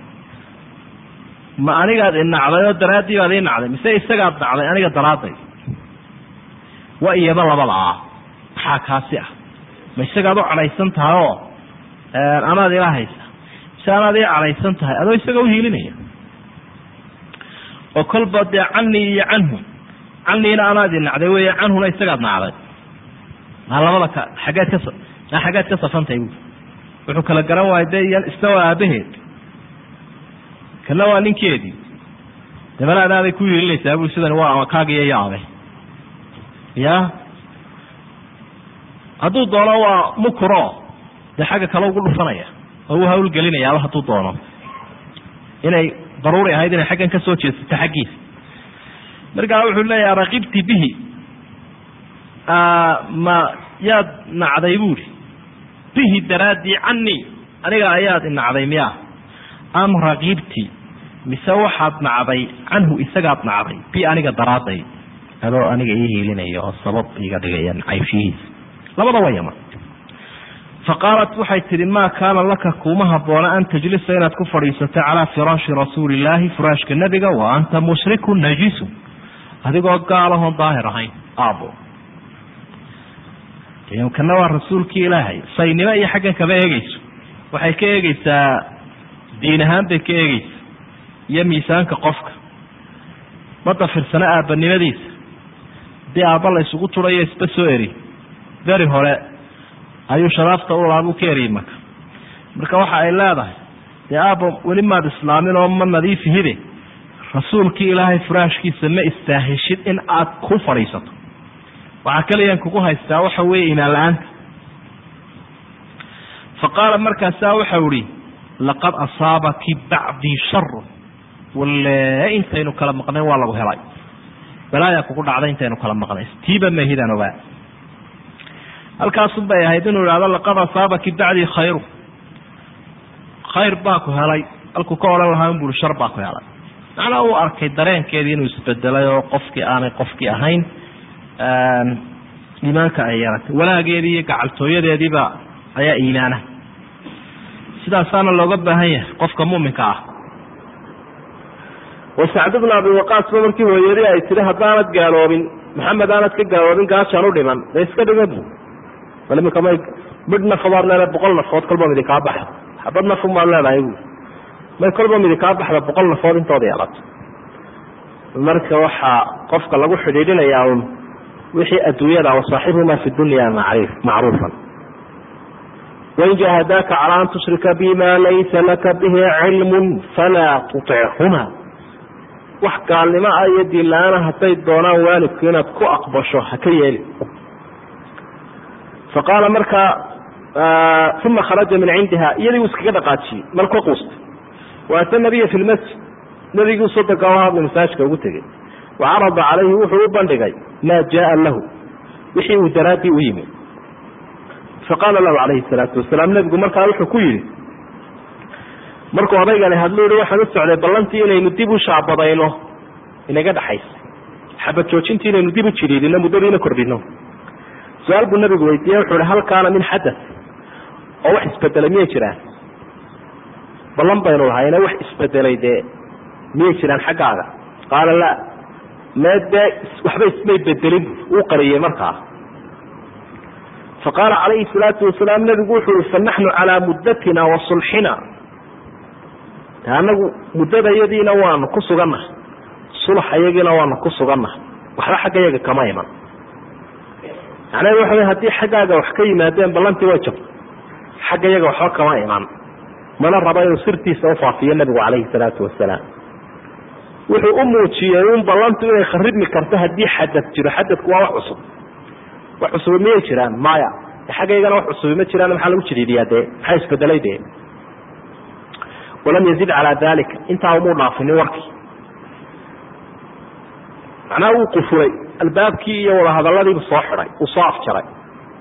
ma anigaad inacday oo daraaddii baad ii nacday mise isagaad nacday aniga daraadday. Waa iyaba labada ah. Maxaa kaasi ah? Ma isagaad u cadhaysan tahay oo anaad ila haysa? Mise anaad ii cadhaysan tahay? Adoo isaga uhiilinaya oo kolba dee canii iyo canhu caniina anaad i nacday canhuna isagaad nacday. Maa labada ka xaggeed ka maa xaggeed ka safantahay wuxuu kala garan waaya de iyan isna waa aabaheed kana waa ninkeedii. Dabana adaaday ku hiilinaysaa bui sidan waa kaagiyo yaabe ya hadduu doono waa mukuro dee xagga kale ugu dhufanaya oo u hawlgelinayaaba hadduu doono. Inay daruuri ahayd inay xaggan ka soo xaggiisa markaa wuxuu leeyaha raqibti bihi ma yaad nacday? Buuri bihi daraaddii canii aniga ayaad inacday miya am raqibti mise waxaad nacday canhu isagaad nacday bi aniga daraadday. Adoo aniga ii hiilinaya oo sabab iga dhigaya caybshihiisa labada wayama faqaalat waxay tihi maa kaana laka kuuma haboona an tajlisa inaad ku fadhiisato calaa firaashi rasuuli illaahi firaashka nebiga wa anta mushriku najisu adigoo gaalahoon daahir ahayn aabo. Kana waa rasuulkii ilaahay saynimo iyo xaggan kama eegeyso waxay ka eegeysaa diin ahaan bay ka eegeysaa iyo miisaanka qofka. Ma dafirsano aabanimadiisa dii aabba la isugu turayo isba soo eri. Beri hore ayuu sharaafta u laabuu ka eriyey marka. Marka waxa ay leedahay dee aabba weli maad islaamin oo ma nadiifihide rasuulkii ilaahay furaashkiisa ma istaahishid in aad ku fadhiisato. Waxaa kaliyan kugu haystaa waxa weeye imaan la'aanta. Fa qaala markaasaa waxau ihi laqad asaabaki bacdii sharu walle intaynu kala maqnayn waa lagu helay balaayaa kugu dhacday intaynu kala maqnay tiiba mahidaan ogaa halkaasun bay ahayd inuu ihahdo laqad asaabaki bacdii khayru khayr baa ku helay halkuu ka odhan lahaa in shar baa ku helay macnaa uu arkay dareenkeedii inuu isbedelay oo qofkii aanay qofkii ahayn iimaanka ay yeelatay walaageedii iyo gacaltooyadeediiba ayaa iimaana sidaasaana looga baahan yahay qofka muminka ah wa sacd bna abi waqaasba markii hooyadii ay tihi haddaanad gaaloobin maxamed aanad ka gaaloobin gaashaan u dhiman de iska dhiga bu bal iminka may midh nafobaad leedahay boqol nafood kolba midi kaa baxda xabad nafun baad leedahay bu may kolba midi kaa baxda boqol nafood intooda yeelato marka waxaa qofka lagu xidhiidhinayaa un wixii adduunyada wasaaxibuhuma fi dunya macruufan. Wain jahadaaka calaa an tushrika bima laysa laka bihi cilmu falaa tuطichuma wax gaalnimo ah iyo diinla-aana hadday doonaan waalidku inaad ku aqbasho ha ka yeeli. Faqaala markaa uma kharaja min cindiha iyadii uu iskaga dhaqaajiyey mal ka quustay waata nabiya fi lmasjid nabigii soddonka o hadla masaajka ugu tegey wacarada calayhi wuxuu u bandhigay maa jaaa lahu. Wixii uu daraaddii u yimi faqaala lahu calayhi salaatu wasalaam nebigu markaa wuxuu ku yidhi markuu odaygani hadlu yihi waxaan u socday ballantii inaynu dib u shaabadayno. Inaga dhaxaysa xabad joojintii inaynu dib u jiriidino muddadiina kordhino. Su'aal buu nabigu weydiiyey wuxuu ihi hal min xadath oo wax isbedelay miyay jiraan? Ballan baynu lahayne wax isbedelay dee miyay jiraan xaggaaga? Qaala la mee dee waxba ismay bedelin uu qariyey markaa. Faqaala calayhi salaatu wasalaam nebigu wuxuu ihi fanaxnu calaa muddatina wa sulxina anagu muddada yadiina waanu ku sugannahay. Sulx iyagiina waanu ku sugannahay. Waxba xagga yaga kama iman. Macnahedu waxa wey haddii xaggaaga wax ka yimaadeen ballantii way jabto xagga yaga waxba kama iman. Mana raba inuu sirtiisa ufaafiyo nebigu calayhi salaatu wasalaam wuxuu u muujiyey un ballantu inay kharibmi karto haddii xadad jiro. Xadadku waa wax cusub. Wax cusubi miyay jiraan maya xaggaygana wax cusubi ma jiraan maxaa lagu jiriidiyaa dee? Maxaa isbedelay dee walam yazid calaa dalika intaa umuu dhaafinin warkii macnaha wuu qufulay albaabkii iyo wadahadaladiibu soo xidhay uu soo afjaray.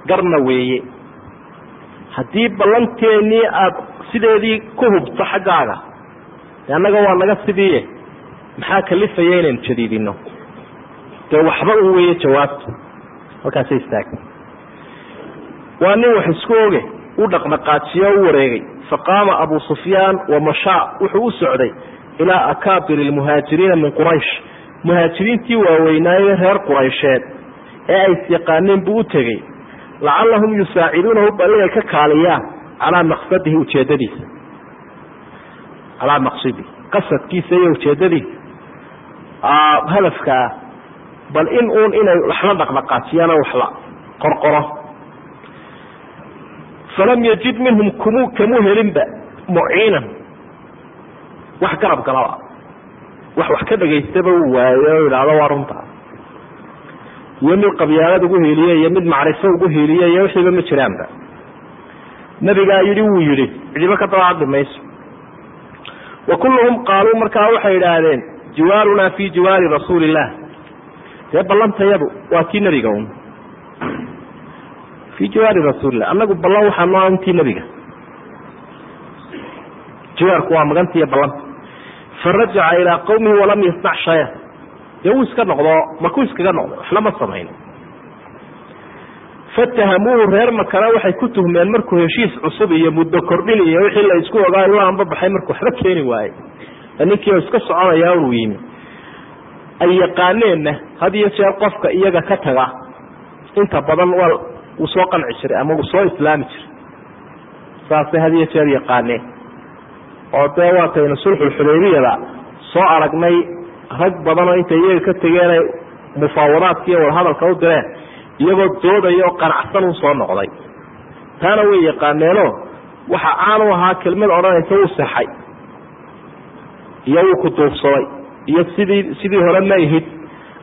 Garna weeye. Haddii ballanteenii aada sideedii ku hubto xaggaaga annaga waa naga sidiiye maxaa kalifaya inaynu jadiidino dee waxba un weeye jawaabtu. Halkaasay istaagtay waa nin wax isku oge u dhaqdhaqaajiyo o u wareegay faqaama abu sufyaan wamashaa wuxuu u socday ilaa akaabir lmuhaajiriina min quraysh. Muhaajiriintii waaweynaaye reer quraysheed ee ay isyaqaaneen buu u tegey. Lacallahum yusaaciduunahu bal ka kaaliyaan calaa maqsadihi ujeedadiisa calaa maqsadihi qasadkiisa iyo ujeedadiisa hadafkaa bal in uun inay waxla dhaqdhaqaajiyaan oo waxla qorqoro falam yajid minhum kumu kamu helinba muciinan. Wax garab galaba. Wax wax ka dhagaystaba uu waayo o waa runta. Iyo mid qabyaalad ugu heliye iyo mid macrifo ugu heliye iyo wixiiba ma jiraanba. Nabigaa yidhi wuu yidhi cidiba ka dabacadli mayso. Wa kulluhum qaaluu markaa waxay idhaahdeen jiwaarunaa fii jiwaari rasuuli illah dee ballantayadu waa tii nebiga un fii jiwaari rasuulillah annagu ballan waxaa noo intii nebiga. Jiwaarku waa maganti iyo ballanta farajaca ilaa qawmihi walam yasnac shaya dee wuu iska noqdo makuu iskaga noqday waxna ma samayn fatahamuuhu reer makana waxay ku tuhmeen markuu heshiis cusub iyo muddo kordhin iyo wixii la isku ogaa la anbabaxay markuu waxba keeni waayey. Ninkii oo iska soconaya uu yimi. Ay yaqaaneenna had iyo jeer qofka iyaga ka taga inta badan waa wuu soo qanci jiray ama wuu soo islaami jiray. Saasay had iyo jeer yaqaaneen oo dee waataynu sulxulxudaybiyada soo aragnay rag badanoo intay iyaga ka tegeenay mufaawadaadka iyo wadahadalka u direen iyagoo doodaya oo qanacsan u soo noqday. Taana way yaqaaneenoo waxa caanu ahaa kelmad odhanaysa wuu sexay iyo wuu ku duufsaday iyo sidii sidii hore ma ihid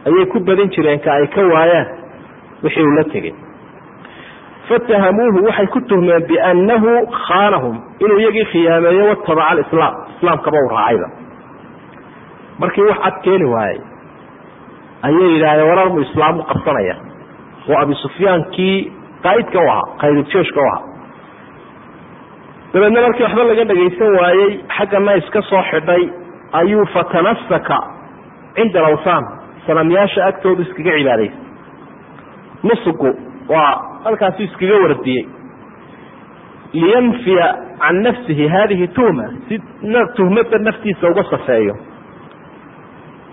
ayay ku badin jireen ka ay ka waayaan wixii uu la tegey fatahamuuhu waxay ku tuhmeen biannahu khaanahum inuu iyagii khiyaameeyo watabaca alislaam islaamkaba u raacayba markii wax cad keeni waayey ayay yidhaahdeen wararmu islaamu qabsanaya. Oo abi sufyaankii qaaidka u ahaa qayduljeeshka u ahaa. Dabeedna markii waxba laga dhagaysan waayey xaggana iska soo xidhay ayuu fatanasaka cinda alawsaan sanamyaasha agtoodu iskaga cibaadaysay nusugu waa halkaasu iskaga wardiyey liyanfiya can nafsihi hadihi tuhma si tuhmada naftiisa uga safeeyo.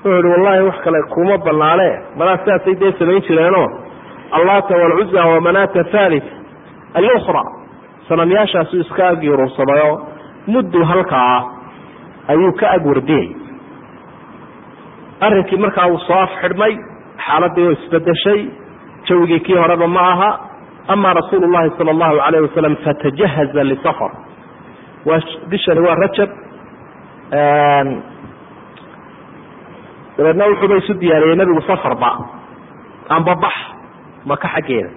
Wuxuu ihi wallahi wax kale kuma banaane malaa sidaasay dee samayn jireenoo? Allata walcuza wamanaata thalith alukra sanamyaashaasu iska ag yurursadayo muddu halkaa ayuu ka ag wardiyey. Arrinkii markaa uu soo afxidhmay xaaladii oo isbedeshay jawigii kii horeba ma aha ama rasuulu llahi sala allahu alayh wasalam fatajahaza lisafar bishani waa rajab dabeedna wuxuuba isu diyaariyey nabigu safarba ambabax maka xaggeeda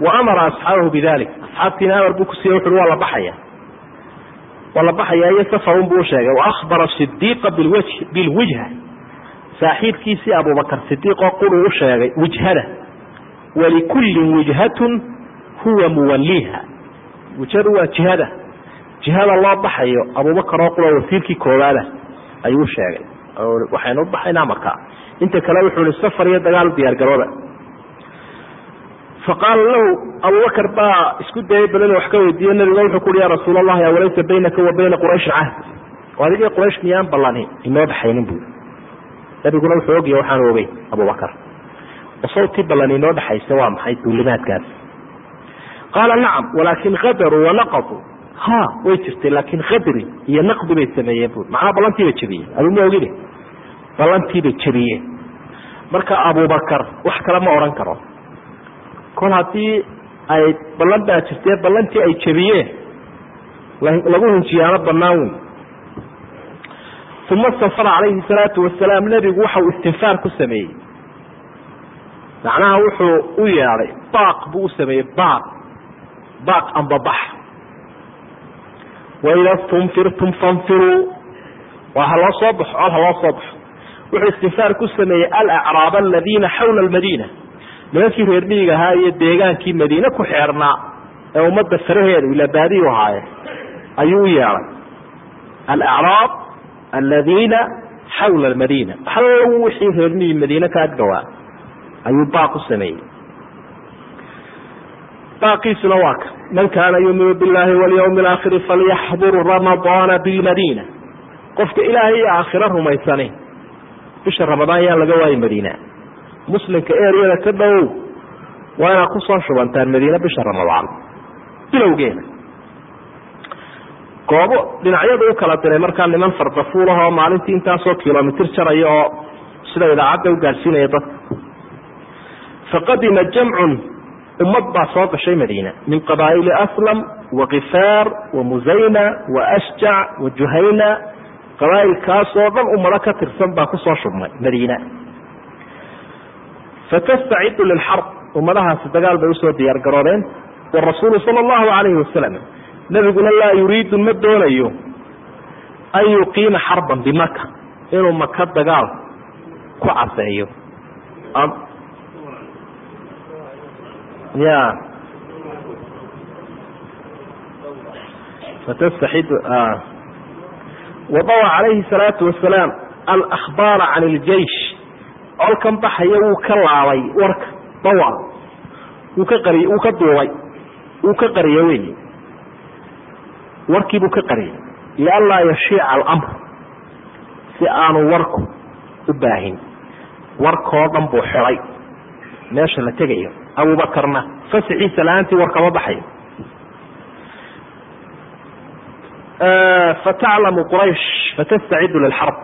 wa amara asxaabahu bidalik asxaabtiina amar buu kusiiye wuxu waa la baxaya waa la baxaya iyo safarun buu usheegay waahbara sidiiqa bilwj bilwijha saaxiibkiisii abubakar sidiiqoo quruu u sheegay wijhada walikullin wijhatun huwa muwaliha wijhadu waa jihada jihada loo baxayo abubakar oo qura wasiirkii koowaada ayuu sheegay waxaynu ubaxaynaa markaa inta kale wuxuu ihi safar iyo dagaal diyaargarooda faqaala lahu abubakar baa isku dayay bal inu wax ka weydiiyo nabiga wuxuu ku uhi ya rasuul allahi awalaysa baynaka wa bayna qurayshin cahd adigii quraysh miyaan ballani inoo dhaxaynin bui nabiguna wuxuu ogya waxaanu ogey abubakar oo sawtii ballan inoo dhaxaysa waa maxay duulimaadkaas? Qaala nacam walaakin kadaruu wanaqaduu ha way jirtay laakin kadri iyo naqdi bay sameeyeen bu macnaa ballantiibay jebiyeen aduma ogine ballantiibay jebiyeen marka abubakar wax kale ma odhan karo. Kol haddii ay ballan baa jirtee ballantii ay jebiyeen lagu hunjiyaano banaan weyn uma safara calayhi salaatu wasalaam nebigu waxa uu istinfaar ku sameeyey macnaha wuxuu u yeedhay baaq buu u sameeyey baaq. Baaq ambabax waida stunfirtum fanfiruu waa haloo soo baxo col haloo soo baxo. Wuxuu istinfaar ku sameeyey alacraab aladiina xawla almadiina. Nimankii reer miyiga ahaa iyo deegaankii madiine ku xeernaa ee ummadda faraheedu ila baadiyu ahaaye ayuu u yeedhay alacraab aladiina xawla almadiina. Hallow wixii reer miyi madiine ka agdhowaa ayuu baaq u sameeyey. Baaqiisuna waa ka. Man kaana yuuminu billahi walyawmi alaakhiri falyaxdur ramadaana bilmadiina qofka ilaahay iyo aakhiro rumaysani bisha ramadaan yaan laga waayi madiina. Muslimka eryada ka dhowow waa inaad ku soo shubantaan madiine bisha ramadaan. Bilowgeeda goobo dhinacyadu u kala diray markaa niman fardafuul ahoo maalintii intaasoo kilomitr jaraya oo sida idaacadda u gaadhsiinaya dadka faqadima jamcun ummad baa soo gashay madiina min qabaa'ili aslam wa kifaar wa musayna wa ashjac wa juhayna qabaa'ilkaasoo dhan ummado ka tirsan baa ku soo shubmay madiina fatastacidu lilxarb ummadahaasi dagaal bay u soo diyaar garoodeen warasuulu sala allahu calayhi wasalam nebiguna laa yuriidu ma doonayo an yuqiima xarban bimaka inuu maka dagaal ku caseeyo ya fatastaxid wadawa calayhi salaatu wasalaam alahbaara can iljeish colkan baxaya wuu ka laabay warka dawa wuu ka qari wuu ka duubay. Wuu ka qariye wey. Warkiibuu ka qariyay lianlaa yashiica alamr si aanu warku u baahin. Warkoo dhan buu xidhay. Meesha la tegayo abubakarna. Fasixiisa la'aantii war kama baxayo fataclamu quraysh fatastacidu lilxarb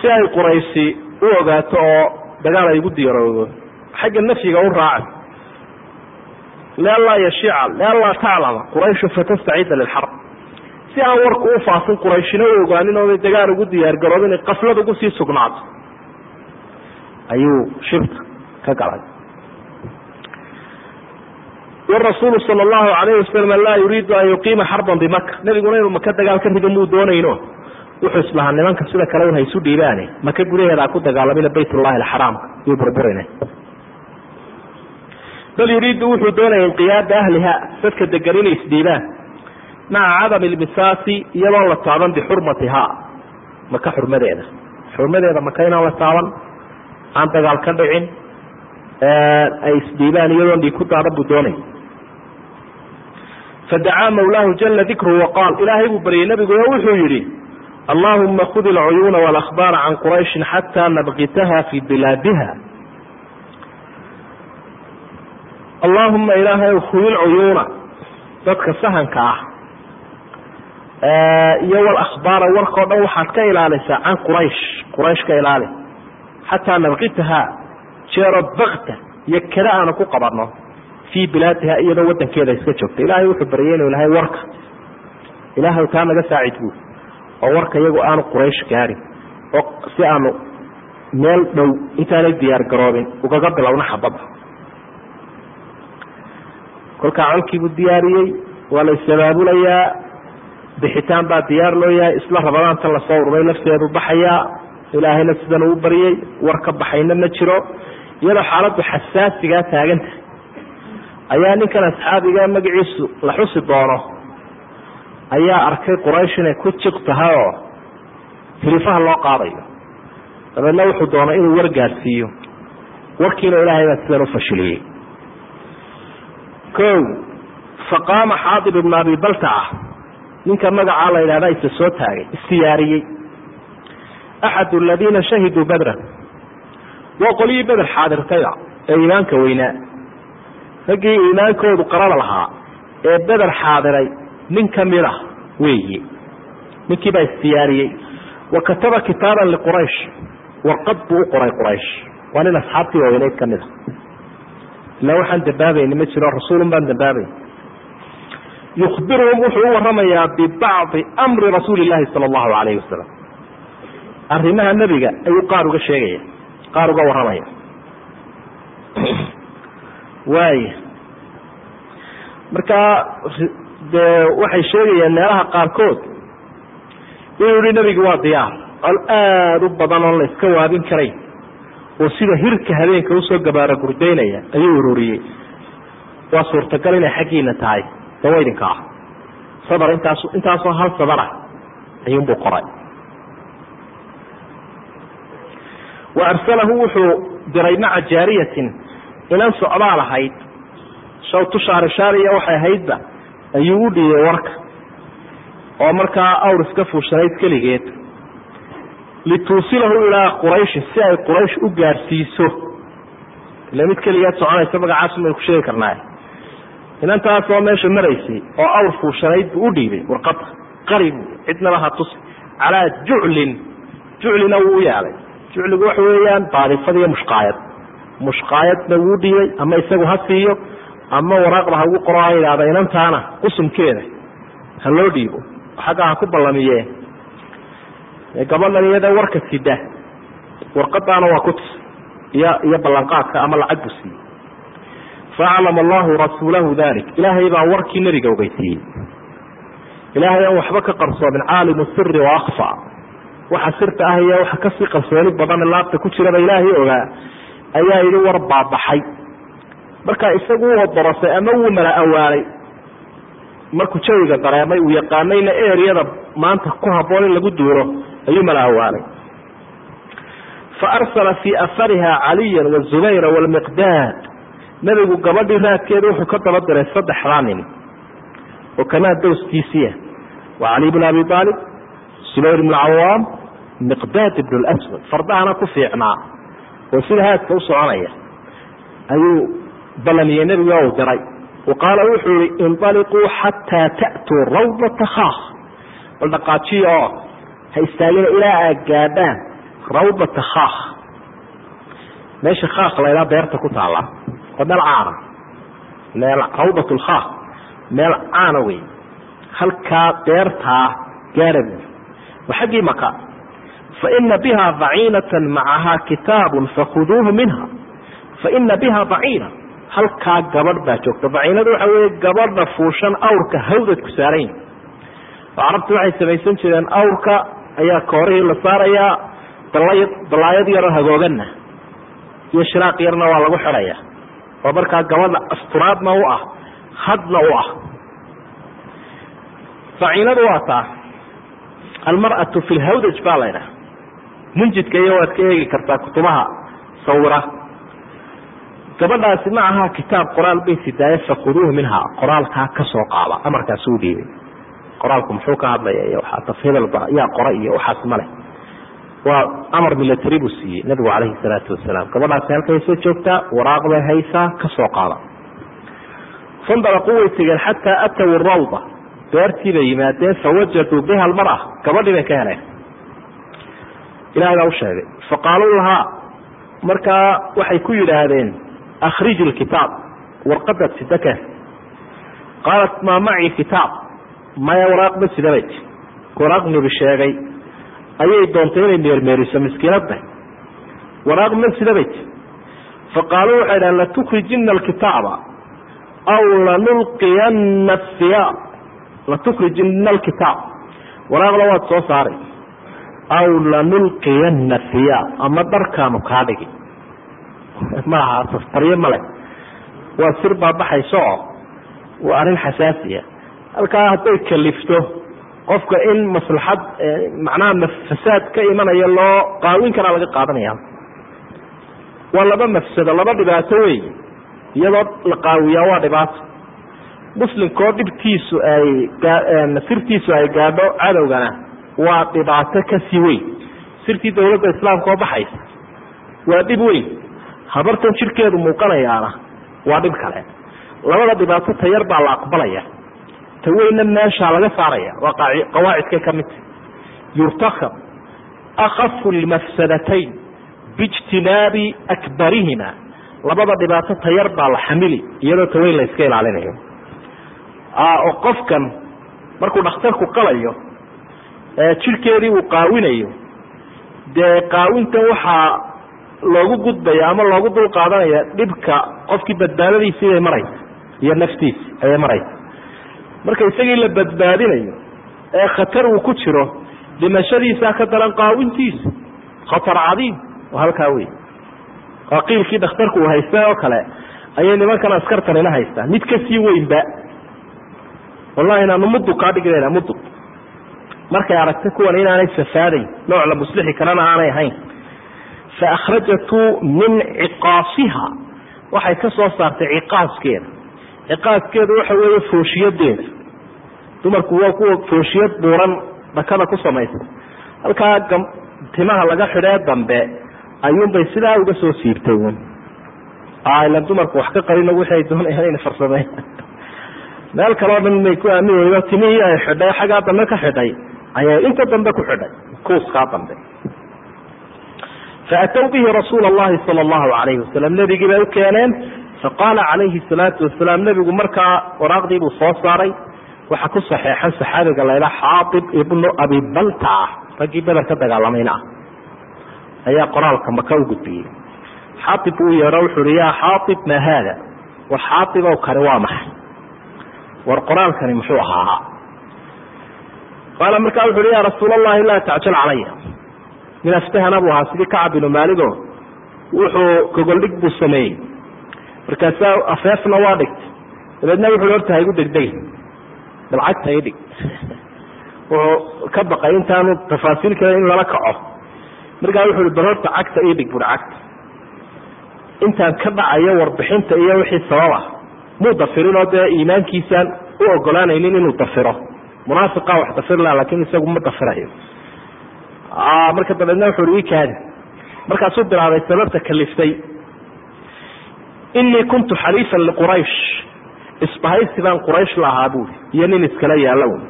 si ay qurayshi u ogaato oo dagaal ay ugu diyaaroodo xagga nafyiga u raaca. Lianlaa yashiica lianlaa taclama qurayshu fatastacida lilxarb si aan warku u faafin qurayshina u ogaanin oonay dagaal ugu diyaargaroodo inay qaflad ugu sii sugnaato ayuu shibta ka galay warasuulu sala allahu alayhi wasalam laa yuriidu an yuqiima xarban bimaka nebiguna inuu maka dagaal ka rido muu doonayno? Wuxuu islahaa nimanka sida kale un haysu dhiibaane. Maka gudaheeda ku dagaalamina bayt ullahi alxaraamka yuu burburina bal yuriidu wuxuu doonaya inqiyaada ahliha dadka degan inay isdhiibaan. Maca cadami lmisaasi iyadoon la taaban bixurmatihaa. Maka xurmadeeda. Xurmadeeda maka inaan la taaban aan dagaal ka dhicin ay isdhiibaan iyadoon dhiig ku daada buu doonay fadacaa mawlaahu jala dikru waqaal ilaahay buu baryay nebigu oo wuxuu yidhi allahuma khud ilcuyuuna walakhbaara can qurayshin xataa nabkitaha fii bilaadiha allaahuma ilaahay khud ilcuyuuna dadka sahanka ah iyo walakhbaara warkao dhan waxaad ka ilaalisaa can quraysh quraysh ka ilaali xataa nabkitaha jeero bakta iyo kada aanu ku qabanno fii bilaadiha iyadoo wadankeeda iska joogta. Ilaahay wuxuu baryay inuu ilahay warka. Ilaahay taa naga saacid buu. Oo warka iyagu aanu quraysh gaadhin oo si aanu meel dhow intaanay diyaar garoobin ugaga bilowna xabadda kolkaa colkiibuu diyaariyey waa la is-abaabulayaa bixitaan baa diyaar loo yahay isla rabadaanta la soo ururay lafteedu baxayaa ilaahayna sidan uu baryey war ka baxayna ma jiro. Iyadoo xaaladdu xasaasigaa taaganta ayaa ninkan asxaabiga magaciisu la xusi doono. Ayaa arkay quraysh inay ku jiq tahay oo hilifaha loo qaadayo. Dabeedna wuxuu doonay inuu war gaadhsiiyo. Warkiina ilaahay baa sidan u fashiliyey. O faqaama xaadib ibna abi baltaca ninka magacaa la yidhahda isa soo taagay isdiyaariyey axad aladiina shahiduu badran. Waa qolyihii beder xaadirtayda ee iimaanka weynaa raggii iimaankoodu qarada lahaa ee beder xaadiray nin ka mid ah weeyi. Ninkii baa isdiyaariyey wa kataba kitaaban liquraysh warqad buu u qoray quraysh. Waa nin asxaabtii waaweyneyd ka mid a ilaa waxaan dambaabayni ma jiro rasuulun baan dambaabayn yukhbiruhum wuxuu u waramayaa bibacdi amri rasuuli llaahi sala allahu alayhi wasalam arrimaha nebiga ayuu qaar uga sheegaya qaar uga warramaya waaya markaa dee waxay sheegayaan meelaha qaarkood inuu yihi nebigu waa diyaar. Col aada u badan oon la iska waabin karayn oo sida hirka habeenka u soo gabaara gurdaynaya ayuu ururiyey. Waa suurtagal inay xaggiina tahay. Dawa idinka ah. Sadar intaas intaasoo hal sadar ah ayuunbuu qoray. Wa arsalahu wuxuu diray maca jaariyatin inan socdaal ahayd shaw tushaarishariya waxay ahaydba ayuu u dhiibay warka. Oo markaa awr iska fuushanayd keligeed. Lituusilahu ilaa qurayshin si ay quraysh u gaadhsiiso ila mid keligeed soconaysa magacaasu maynu ku sheegi karnaa. Inantaas oo meesha maraysay oo awr fuushanayd buu u dhiibay warqada qari bu cidnaba ha tusi. Calaa juclin juclina wuu u yeelay jucligu waxa weeyaan baadifad iyo mushqaayad mushqaayadna wuu dhiibay ama isagu ha siiyo ama waraaqda ha ugu qoro ha yidhaahda inantaana qusumkeeda ha loo dhiibo. Xaggaa ha ku ballamiye gabadhan iyada warka sida warqadaana waa ku tus iyo iyo ballanqaadka ama lacag buu siiyey. Faaclama allahu rasuulahu dalik ilaahay baa warkii nebiga ogeysiiyey. Ilaahay aan waxba ka qarsoomin caalimu siri wa akfa waxa sirta ah iyo waxa ka sii qarsooni badan laabta ku jiraba ilaahay ogaa ayaa yidhi war baabaxay marka isagu u odorosay ama wuu mala awaalay. Markuu jawiga dareemay uu yaqaanayna eryada maanta ku haboon in lagu duuro ayuu mala awaalay. Fa arsala fii afariha caliya wazubayra wlmiqdaad nebigu gabadhii raadkeeda wuxuu ka daba diray saddexdaa nin oo kamaa dowskiisiia waa cali bn abi aalib subayr bn cawaam miqdaad ibn lswad fardahana ku fiicnaa oo sida haadka u soconaya ayuu ballamiyey nebiga u diray. Qaala wuxuu yihi inaliquu xataa ta'tuu rawdata khaak bal dhaqaajiya oo ha istaagina ilaa aad gaadhaan rawdata khaak meesha khaak laydhaa beerta ku taalla waa meel caana meel rawdat lkhaak meel caana wey halkaa beertaa gaara buui waa xaggii maka faina biha baciinata macahaa kitaabun fakhuduuhu minha faina biha baciina halkaa gabadh baa joogta baciinadu waxa weeye gabadha fuushan awrka hawdad ku saaran yihi oo carabtu waxay samaysan jireen awrka ayaa koorihii la saarayaa dalaayad yaroo hagooganna iyo shiraaq yarna waa lagu xidhaya oo markaa gabadha asturaadna u ah hadna u ah baciinadu waa taa almar'atu fi lhawdaj baa la ydhaha munjidka iyo waad ka eegi kartaa kutubaha sawira. Gabadhaasi ma aha kitaab qoraal bay sidaaye fakuduuhu minha qoraalkaa ka soo qaada amarkaas uu dhiibay qoraalku muxuu ka hadlaya iyo waxaa tafhidalba yaa qora iyo waxaas male waa amar military buu siiyey nabigu calayhi salaatu wasalaam. Gabadhaasi halkay soo joogtaa waraaq bay haysaa ka soo qaada. Fandalaquu way tegeen xataa ataw rawda. Beertii bay yimaadeen fawajaduu biha almara. Gabadhii bay ka heleen ilahay baa u sheegay. Faqaaluu lahaa markaa waxay ku yidhaahdeen akhriji lkitaab warqadaad sidaka qaalat maa macii kitaab? Maya waraaq ma sida bay. Ti waraaq nebi sheegay. Ayay doontay inay meermeeriso miskiinadda waraaq ma sida bay. Ti faqaaluu waxay dhahen latukrijina alkitaaba aw lanulqiyana asiyaab latukrijina alkitaab. Waraaqda waad soo saaray aw lanulqiyana hiyaab ama dharkaanu kaa dhigi maaha sastaryo male waa sir baa baxayso oo waa arrin xasaasiya halkaa hadday kalifto qofka in maslaxad macnaha fasaad ka imanaya loo qaawin karaa laga qaadanaya waa laba mafsado laba dhibaato wey iyadoo la qaawiyaa waa dhibaato muslimkoo dhibtiisu ay sirtiisu ay gaadho cadowgana waa dhibaato ka sii weyn. Sirtii dawladda islaamka oo baxaysa waa dhib weyn. Habartan jirkeedu muuqanayaana waa dhib kale. Labada dhibaato tayar baa la aqbalaya. Ta weynna meeshaa laga saaraya waa qawaacidkay ka midta yurtakab akafu lmafsadatayn biijtinaabi akbarihima. Labada dhibaato tayar baa la xamili iyadoo ta weyn la ilaalinayo. Oo qofkan markuu dhakhtarku qalayo jirkeedii uu qaawinayo. Dee qaawintan waxaa loogu gudbaya ama loogu dul qaadanaya dhibka qofkii badbaadadiisii bay maraysa iyo naftiisi ayay maraysa marka isagii la badbaadinayo ee khatar uu ku jiro dhimashadiisaa ka daran qaawintiisa khatar cadiim oo halkaa wey waa qiilkii dhakhtarku uu haystay oo kale ayay nimankan askartanina haystaan mid ka sii weynba wallahi inaanu mudug kaa dhignayna mudug markay aragtay kuwan inaanay safaadayn nooc la muslixi karana aanay ahayn. Fa akhrajatu min ciqaasiha. Waxay ka soo saartay ciqaaskeeda. Ciqaaskeedu waxa weeye fooshiyadeeda dumarku waa kuwa fooshiyad buuran dhakada ku samaysa halkaa timaha laga xidhee dambe ayuunbay sidaa uga soo siibtay un ilan dumarku wax ka qarino wixi ay doonayaan ina farsameyn meel kaleo dhan may ku aamin weydo timihii ay xidhay xaggaa dambe ka xidhay ayay inta dambe ku xidhay kuuskaa dambe faatow bihi rasuula allahi sala allahu alayhi wasalam nebigii bay u keeneen faqaala calayhi salaatu wasalaam nebigu markaa waraaqdii buu soo saaray waxaa ku saxeexan saxaabiga laydhaa xaatib ibnu abi balta ah raggii beder ka dagaalamayna ah ayaa qoraalka maka u gudbiyey. Xaatib uu yeedho wuxu uhi yaa xaatib maa haada? War xaatibow kani waa maxay? War qoraalkani muxuu ahaa qaala markaa wuxu uhi ya rasuul allahi laa tacjal calaya. Min aftahana buu ahaa sidii kacab binu maaligo wuxuu gogoldhig buu sameeyey. Markaasaa afeefna waa dhigtay. Dabeedna wuxu horta ha igu degdegi bal cagta idhig wuxuu ka baqay intaanu tafaasiil kale in lala kaco. Markaa wuxu uhi bal horta cagta idhig bui cagta. Intaan ka dhacayo warbixinta iyo wixii sabab ah muu dafirinoo dee iimaankiisaan u ogolaanaynin inuu dafiro munaafiqaa wax dafir laha laakiin isagu ma dafirayo. Marka dabeedna wuxu uhi ikaadi markaasuu bilaabay sababta kaliftay inii kuntu xaliifan liquraysh isbahaysi baan quraysh la ahaa buuri iyo nin iskala yaalla wy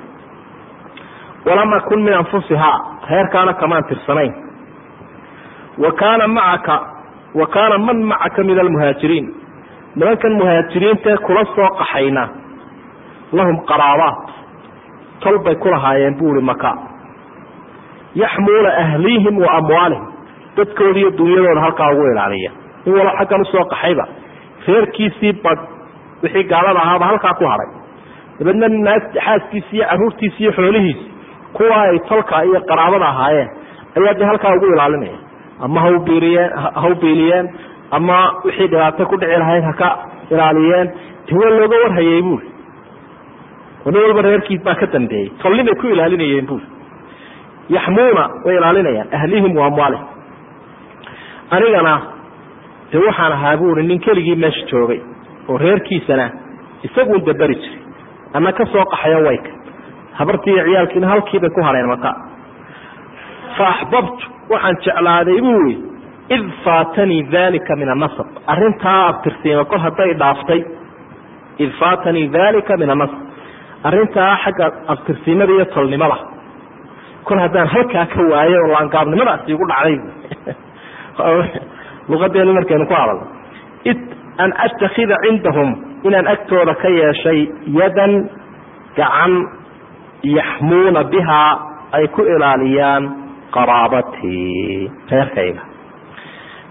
walam akun min anfusihaa reerkaana kamaan tirsanayn. Wa kaana macaka wa kaana man macaka min almuhaajiriin. Nimankan muhaajiriintae kula soo qaxayna lahum qaraabaat tol bay ku lahaayeen buuri maka yaxmuuna ahliihim wa amwaalihim. Dadkooda iyo dunyadooda halkaa ugu ilaaliya. In walo xaggan u soo qaxayba. Reerkiisii bad wixii gaalada ahaaba halkaa ku hadhay dabeedna naag xaaskiisi iyo caruurtiisi iyo xoolihiisi kuwa ay tolka iyo qaraabada ahaayeen ayaa de halkaa ugu ilaalinaya. Ama hau biiriyeen hau biiliyeen ama wixii dhibaato ku dhici lahayd haka ilaaliyeen. De waa looga warhayay buuri oo nin walba reerkiis baa ka dambeeyey. Tolnibay ku ilaalinayeen buuri yaxmuuna way ilaalinayaan. Ahlihim wa amwaalihim anigana dee waxaan ahaa buuri nin keligii meesha joogay oo reerkiisana isaguun daberi jiray. Ama ka soo qaxayo wayka habartii ciyaalkiina halkiibay ku hadheen maka fa axbabtu waxaan jeclaaday buuri id faatanii dalika min anasab arrintaa abtirsiima kol hadday dhaaftay. Id faatanii dalika min anasab arrintaa xagga abtirsiimada iyo tolnimada. Kol haddaan halkaa ka waayo oo laangaabnimadaasi igu dhacday. Luqadeenu markaynu ku hadalno. An astakida cindahum inaan agtooda ka yeeshay yadan gacan yaxmuuna bihaa ay ku ilaaliyaan qaraabatii reerkayga.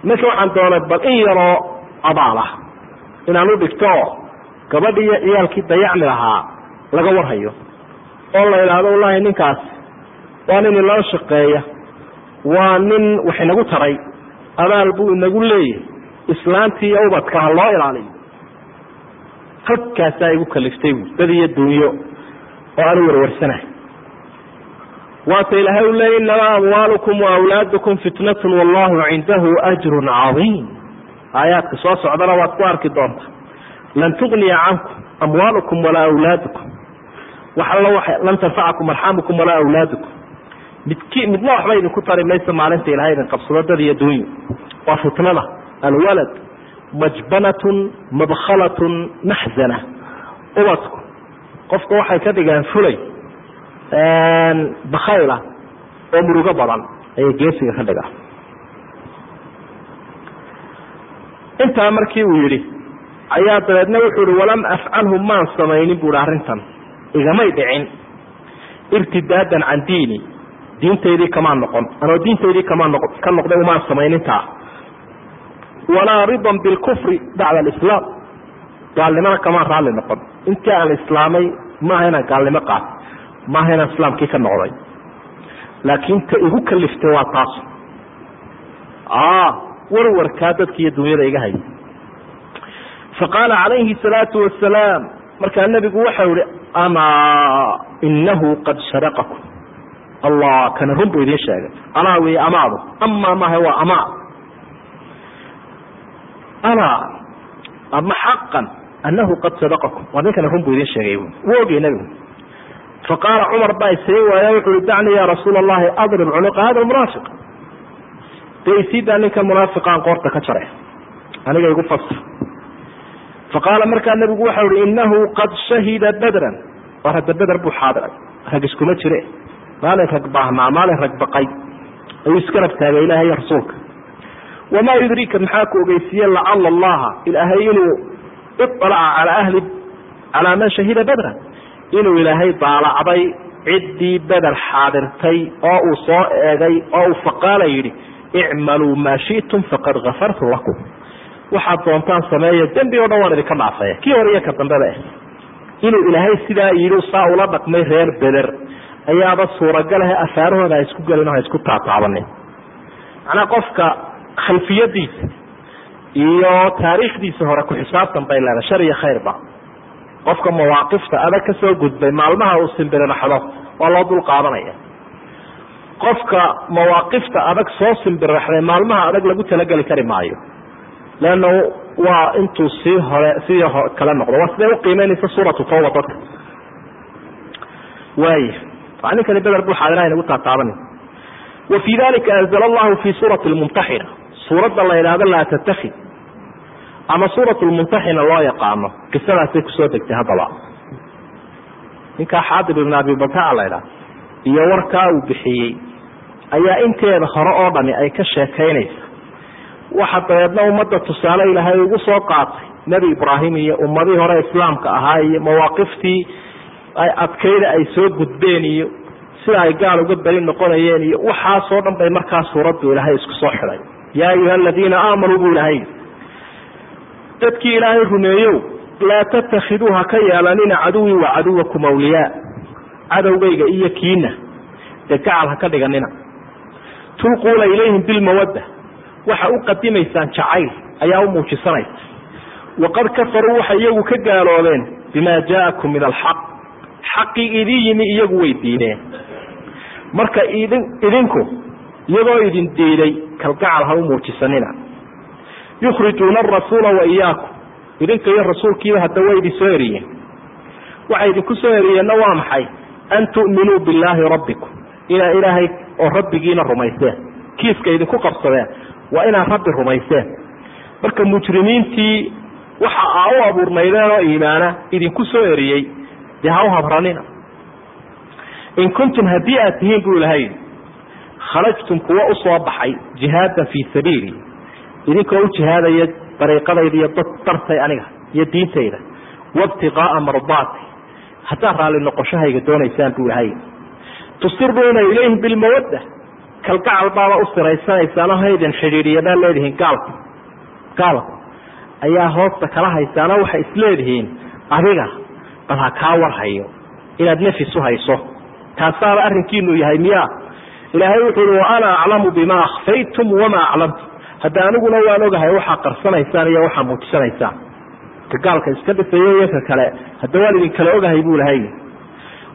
Marka waxaan doonay bal in yaroo abaal ah. Inaan u dhigto oo gabadhii iyo ciyaalkii dayacmi lahaa laga warhayo. Oo la idhaahdo wallahi ninkaas. Waa nin inoo shaqeeya. Waa nin wax inagu taray. Abaal buu inagu leeyahay. Islaantii iyo ubadka ha loo ilaaliyo. Halkaasaa igu kaliftay bu dad iyo dunyo oo aanu warwarsanahay. Waata ilaahay u leeyay inamaa amwaalukum waawlaadukum fitnatun wallahu cindahu ajrun cadiim. Aayaadka soo socdana waad ku arki doontaa lan tugniya cankum amwaalukum walaa awlaadukum lan tanfacakum arxaamukum walaa awlaadukum. Midki midna waxba idinku tari mayso maalinta ilahay idin qabsado dad iyo dunyo waa fitnada. Alwalad majbanatun mabkhalatun maxzana ubadku qofka waxay ka dhigaan fulay bakayla oo murugo badan ayay geesiga ka dhigaa intaa markii uu yidhi ayaa dabeedna wuxuu ihi walam afcalhu maan samaynin buuhi arrintan igamay dhicin. Irtidaadan can diini diintaydii kamaan noqon. Anoo diintaydii kamaan noq ka noqday umaan samaynintaa walaa ridan bilkufri bacda alislaam. Gaalnimana kamaan raalli noqon. Intii aan islaamay maaha inaan gaalnimo qaat maaha inaan islaamkii ka noqday. Laakiin ta igu kaliftay waa taas. Warwarkaa dadka iyo dunyada iga hay faqaala calayhi salaatu wasalaam markaa nebigu waxau ihi amaa inahu qad sadaqakum allah kana run buu idiin sheegay. Alaa wey amaadu? Amaa maaha waa amaa? Alaa ama xaqan anahu qad sadaqakum waa ninkana run buu idiin sheegay wuu. Ogay nebigu faqaala cumar baa isaga waaya wuxu uhi dacnii ya rasuula allahi adrib cunuqa hada munaafiq. Dee isiidaa ninkan munaafiqaan qoorta ka jare aniga igu fasir faqaala markaa nebigu waxau ihi inahu qad shahida badran war hadda beder buu xaadiray rag iskuma jire maalin rag baahnaa maalin rag baqay ayuu iska rabtaagay ilahay rasuulka wamaa yudrika maxaa ku ogeysiiye lacala allaha ilaahay inuu ialaca calaa ahli calaa man shahida badran inuu ilaahay daalacday ciddii beder xaadirtay oo uu soo eegay oo uu faqaala yidhi icmaluu maa shi'tum faqad gafartu lakum waxaad doontaan sameeya dembi o dhan waan idinka dhaafaya kii hore iyo ka dambeba eh inuu ilaahay sidaa yidhi saa ula dhaqmay reer beder. Ayaaba suuragalahe afaarahooda ha isku gelin o ha isku taataabanin macnaa qofka khalfiyadiisa iyo taariikhdiisa hore ku xisaabtan bay leedahay shar iyo khayrba qofka mawaaqifta adag ka soo gudbay maalmaha uu simbiriraxdo waa loo dul qaadanaya. Qofka mawaaqifta adag soo simbiriraxday maalmaha adag lagu talageli kari maayo leanna waa intuu sii hore sii kale noqdo. Waa sidee uqiimeynaysa suuratu tawba dadka? Waaya waa ninkani beder buu xaadiraha inagu taataabanin. Wa fii dalika anzala allahu fi suurati lmumtaxina suuradda la idhaahdo laa tatakid ama suurat lmumtaxina loo yaqaano. Qisadaasay ku soo degtay haddaba ninkaa xaadib ibn abi baltaca la ydhaha iyo warkaa uu bixiyey ayaa inteeda hore oo dhani ay ka sheekaynaysa waxa dabeedna ummadda tusaale ilaahay ugu soo qaatay. Nebi ibraahim iyo ummadii hore islaamka ahaa iyo mawaaqiftii ay adkayda ay soo gudbeen iyo sida ay gaal uga beri noqonayeen iyo waxaasoo dhan bay markaa suuraddu ilaahay isku soo xidhay. Yaa ayuha aladiina aamanuu buu ilaahay dadkii ilaahay rumeeyow laa tatakiduu ha ka yeelanina caduwii wa caduwakum awliyaa cadowgayga iyo kiina dee gacal ha ka dhiganina. Tulquuna ilayhim bilmawadda waxa u qadimaysaan jacayl ayaa u muujisanaysa waqad kafaruu waxay iyagu ka gaaloobeen bimaa jaa'akum min alxaq xaqii idin yimi iyagu way diideen marka idin idinku iyagoo idin diiday kalgacal ha u muujisanina. Yukhrijuuna arasuula wa iyaakum idinka iyo rasuulkiiba hadda way idin soo eriyeen. Waxay idinku soo eriyeenna waa maxay? An tu'minuu billaahi rabbikum. Inaa ilaahay oo rabbigiina rumayseen kiiska idinku qabsadeen waa inaad rabbi rumayseen marka mujrimiintii waxa aa u abuurnaydeen oo iimaana idinku soo eriyey dee ha u habranina in kuntum haddii aad tihiin buu ilahay kharajtum kuwa u soo baxay jihaadan fii sabiili. Idinkoo u jihaadaya dariiqadayda iyo dartay aniga iyo diintayda. Wabtiqaaa mardaati. Haddaad raalli noqoshahayga doonaysaan buu ilahay tusiruuna ilayhim bilmawadda kalgacal baaba u siraysanaysaan oo haydin xidhiidhiyanaa leedihiin gaalka gaalku ayaa hoosta kala haysaanoo waxay isleedihiin adiga bal ha kaa warhayo inaad nafis u hayso. Taasaaba arrinkiinu yahay miya ilaahay wuxuu uhi wa ana aclamu bima akhfaytum wamaa aclamtum. Hadda aniguna waan ogahay waxaa qarsanaysaan iyo waxaa muujisanaysaan. Ka gaalka iska dhisayo iyo ka kale hadda waan idin kale ogahay buu lahay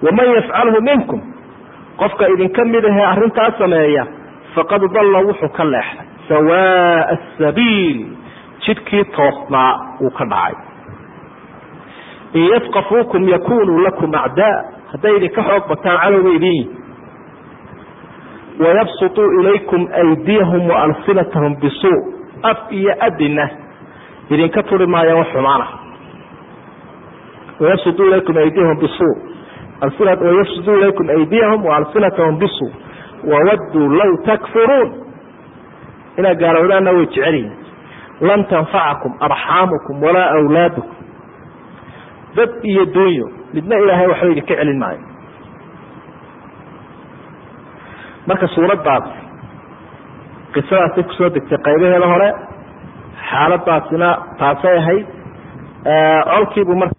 waman yafcalhu minkum qofka idinka mid ahee arrintaas sameeya faqad dalla wuxuu ka leexday. Sawaa asabiil jidkii toosnaa wuu ka dhacay. In yafqafuukum yakunuu lakum acdaa. Hadday idinka xoog bataan cadowba idin yihi wayabsutuu ilaykum aydiyahum waalsinatahum bisuu af iyo adina idinka turi maayaan wax xumaana wayabsutuu ilaykum aydiyahum bisuu wayabsutuu ilaykum aydiyahum waalsinatahum bisuu wawadduu law takfuruun inaad gaalowdaanna way jecelyihin lan tanfacakum arxaamukum walaa awlaadukum dad iyo dunyo midna ilaahay waxba idinka celin maayo marka suuraddaas qisadaasay ku soo degtay qaybaheeda hore xaaladaasina taasay ahayd colkiibuu marka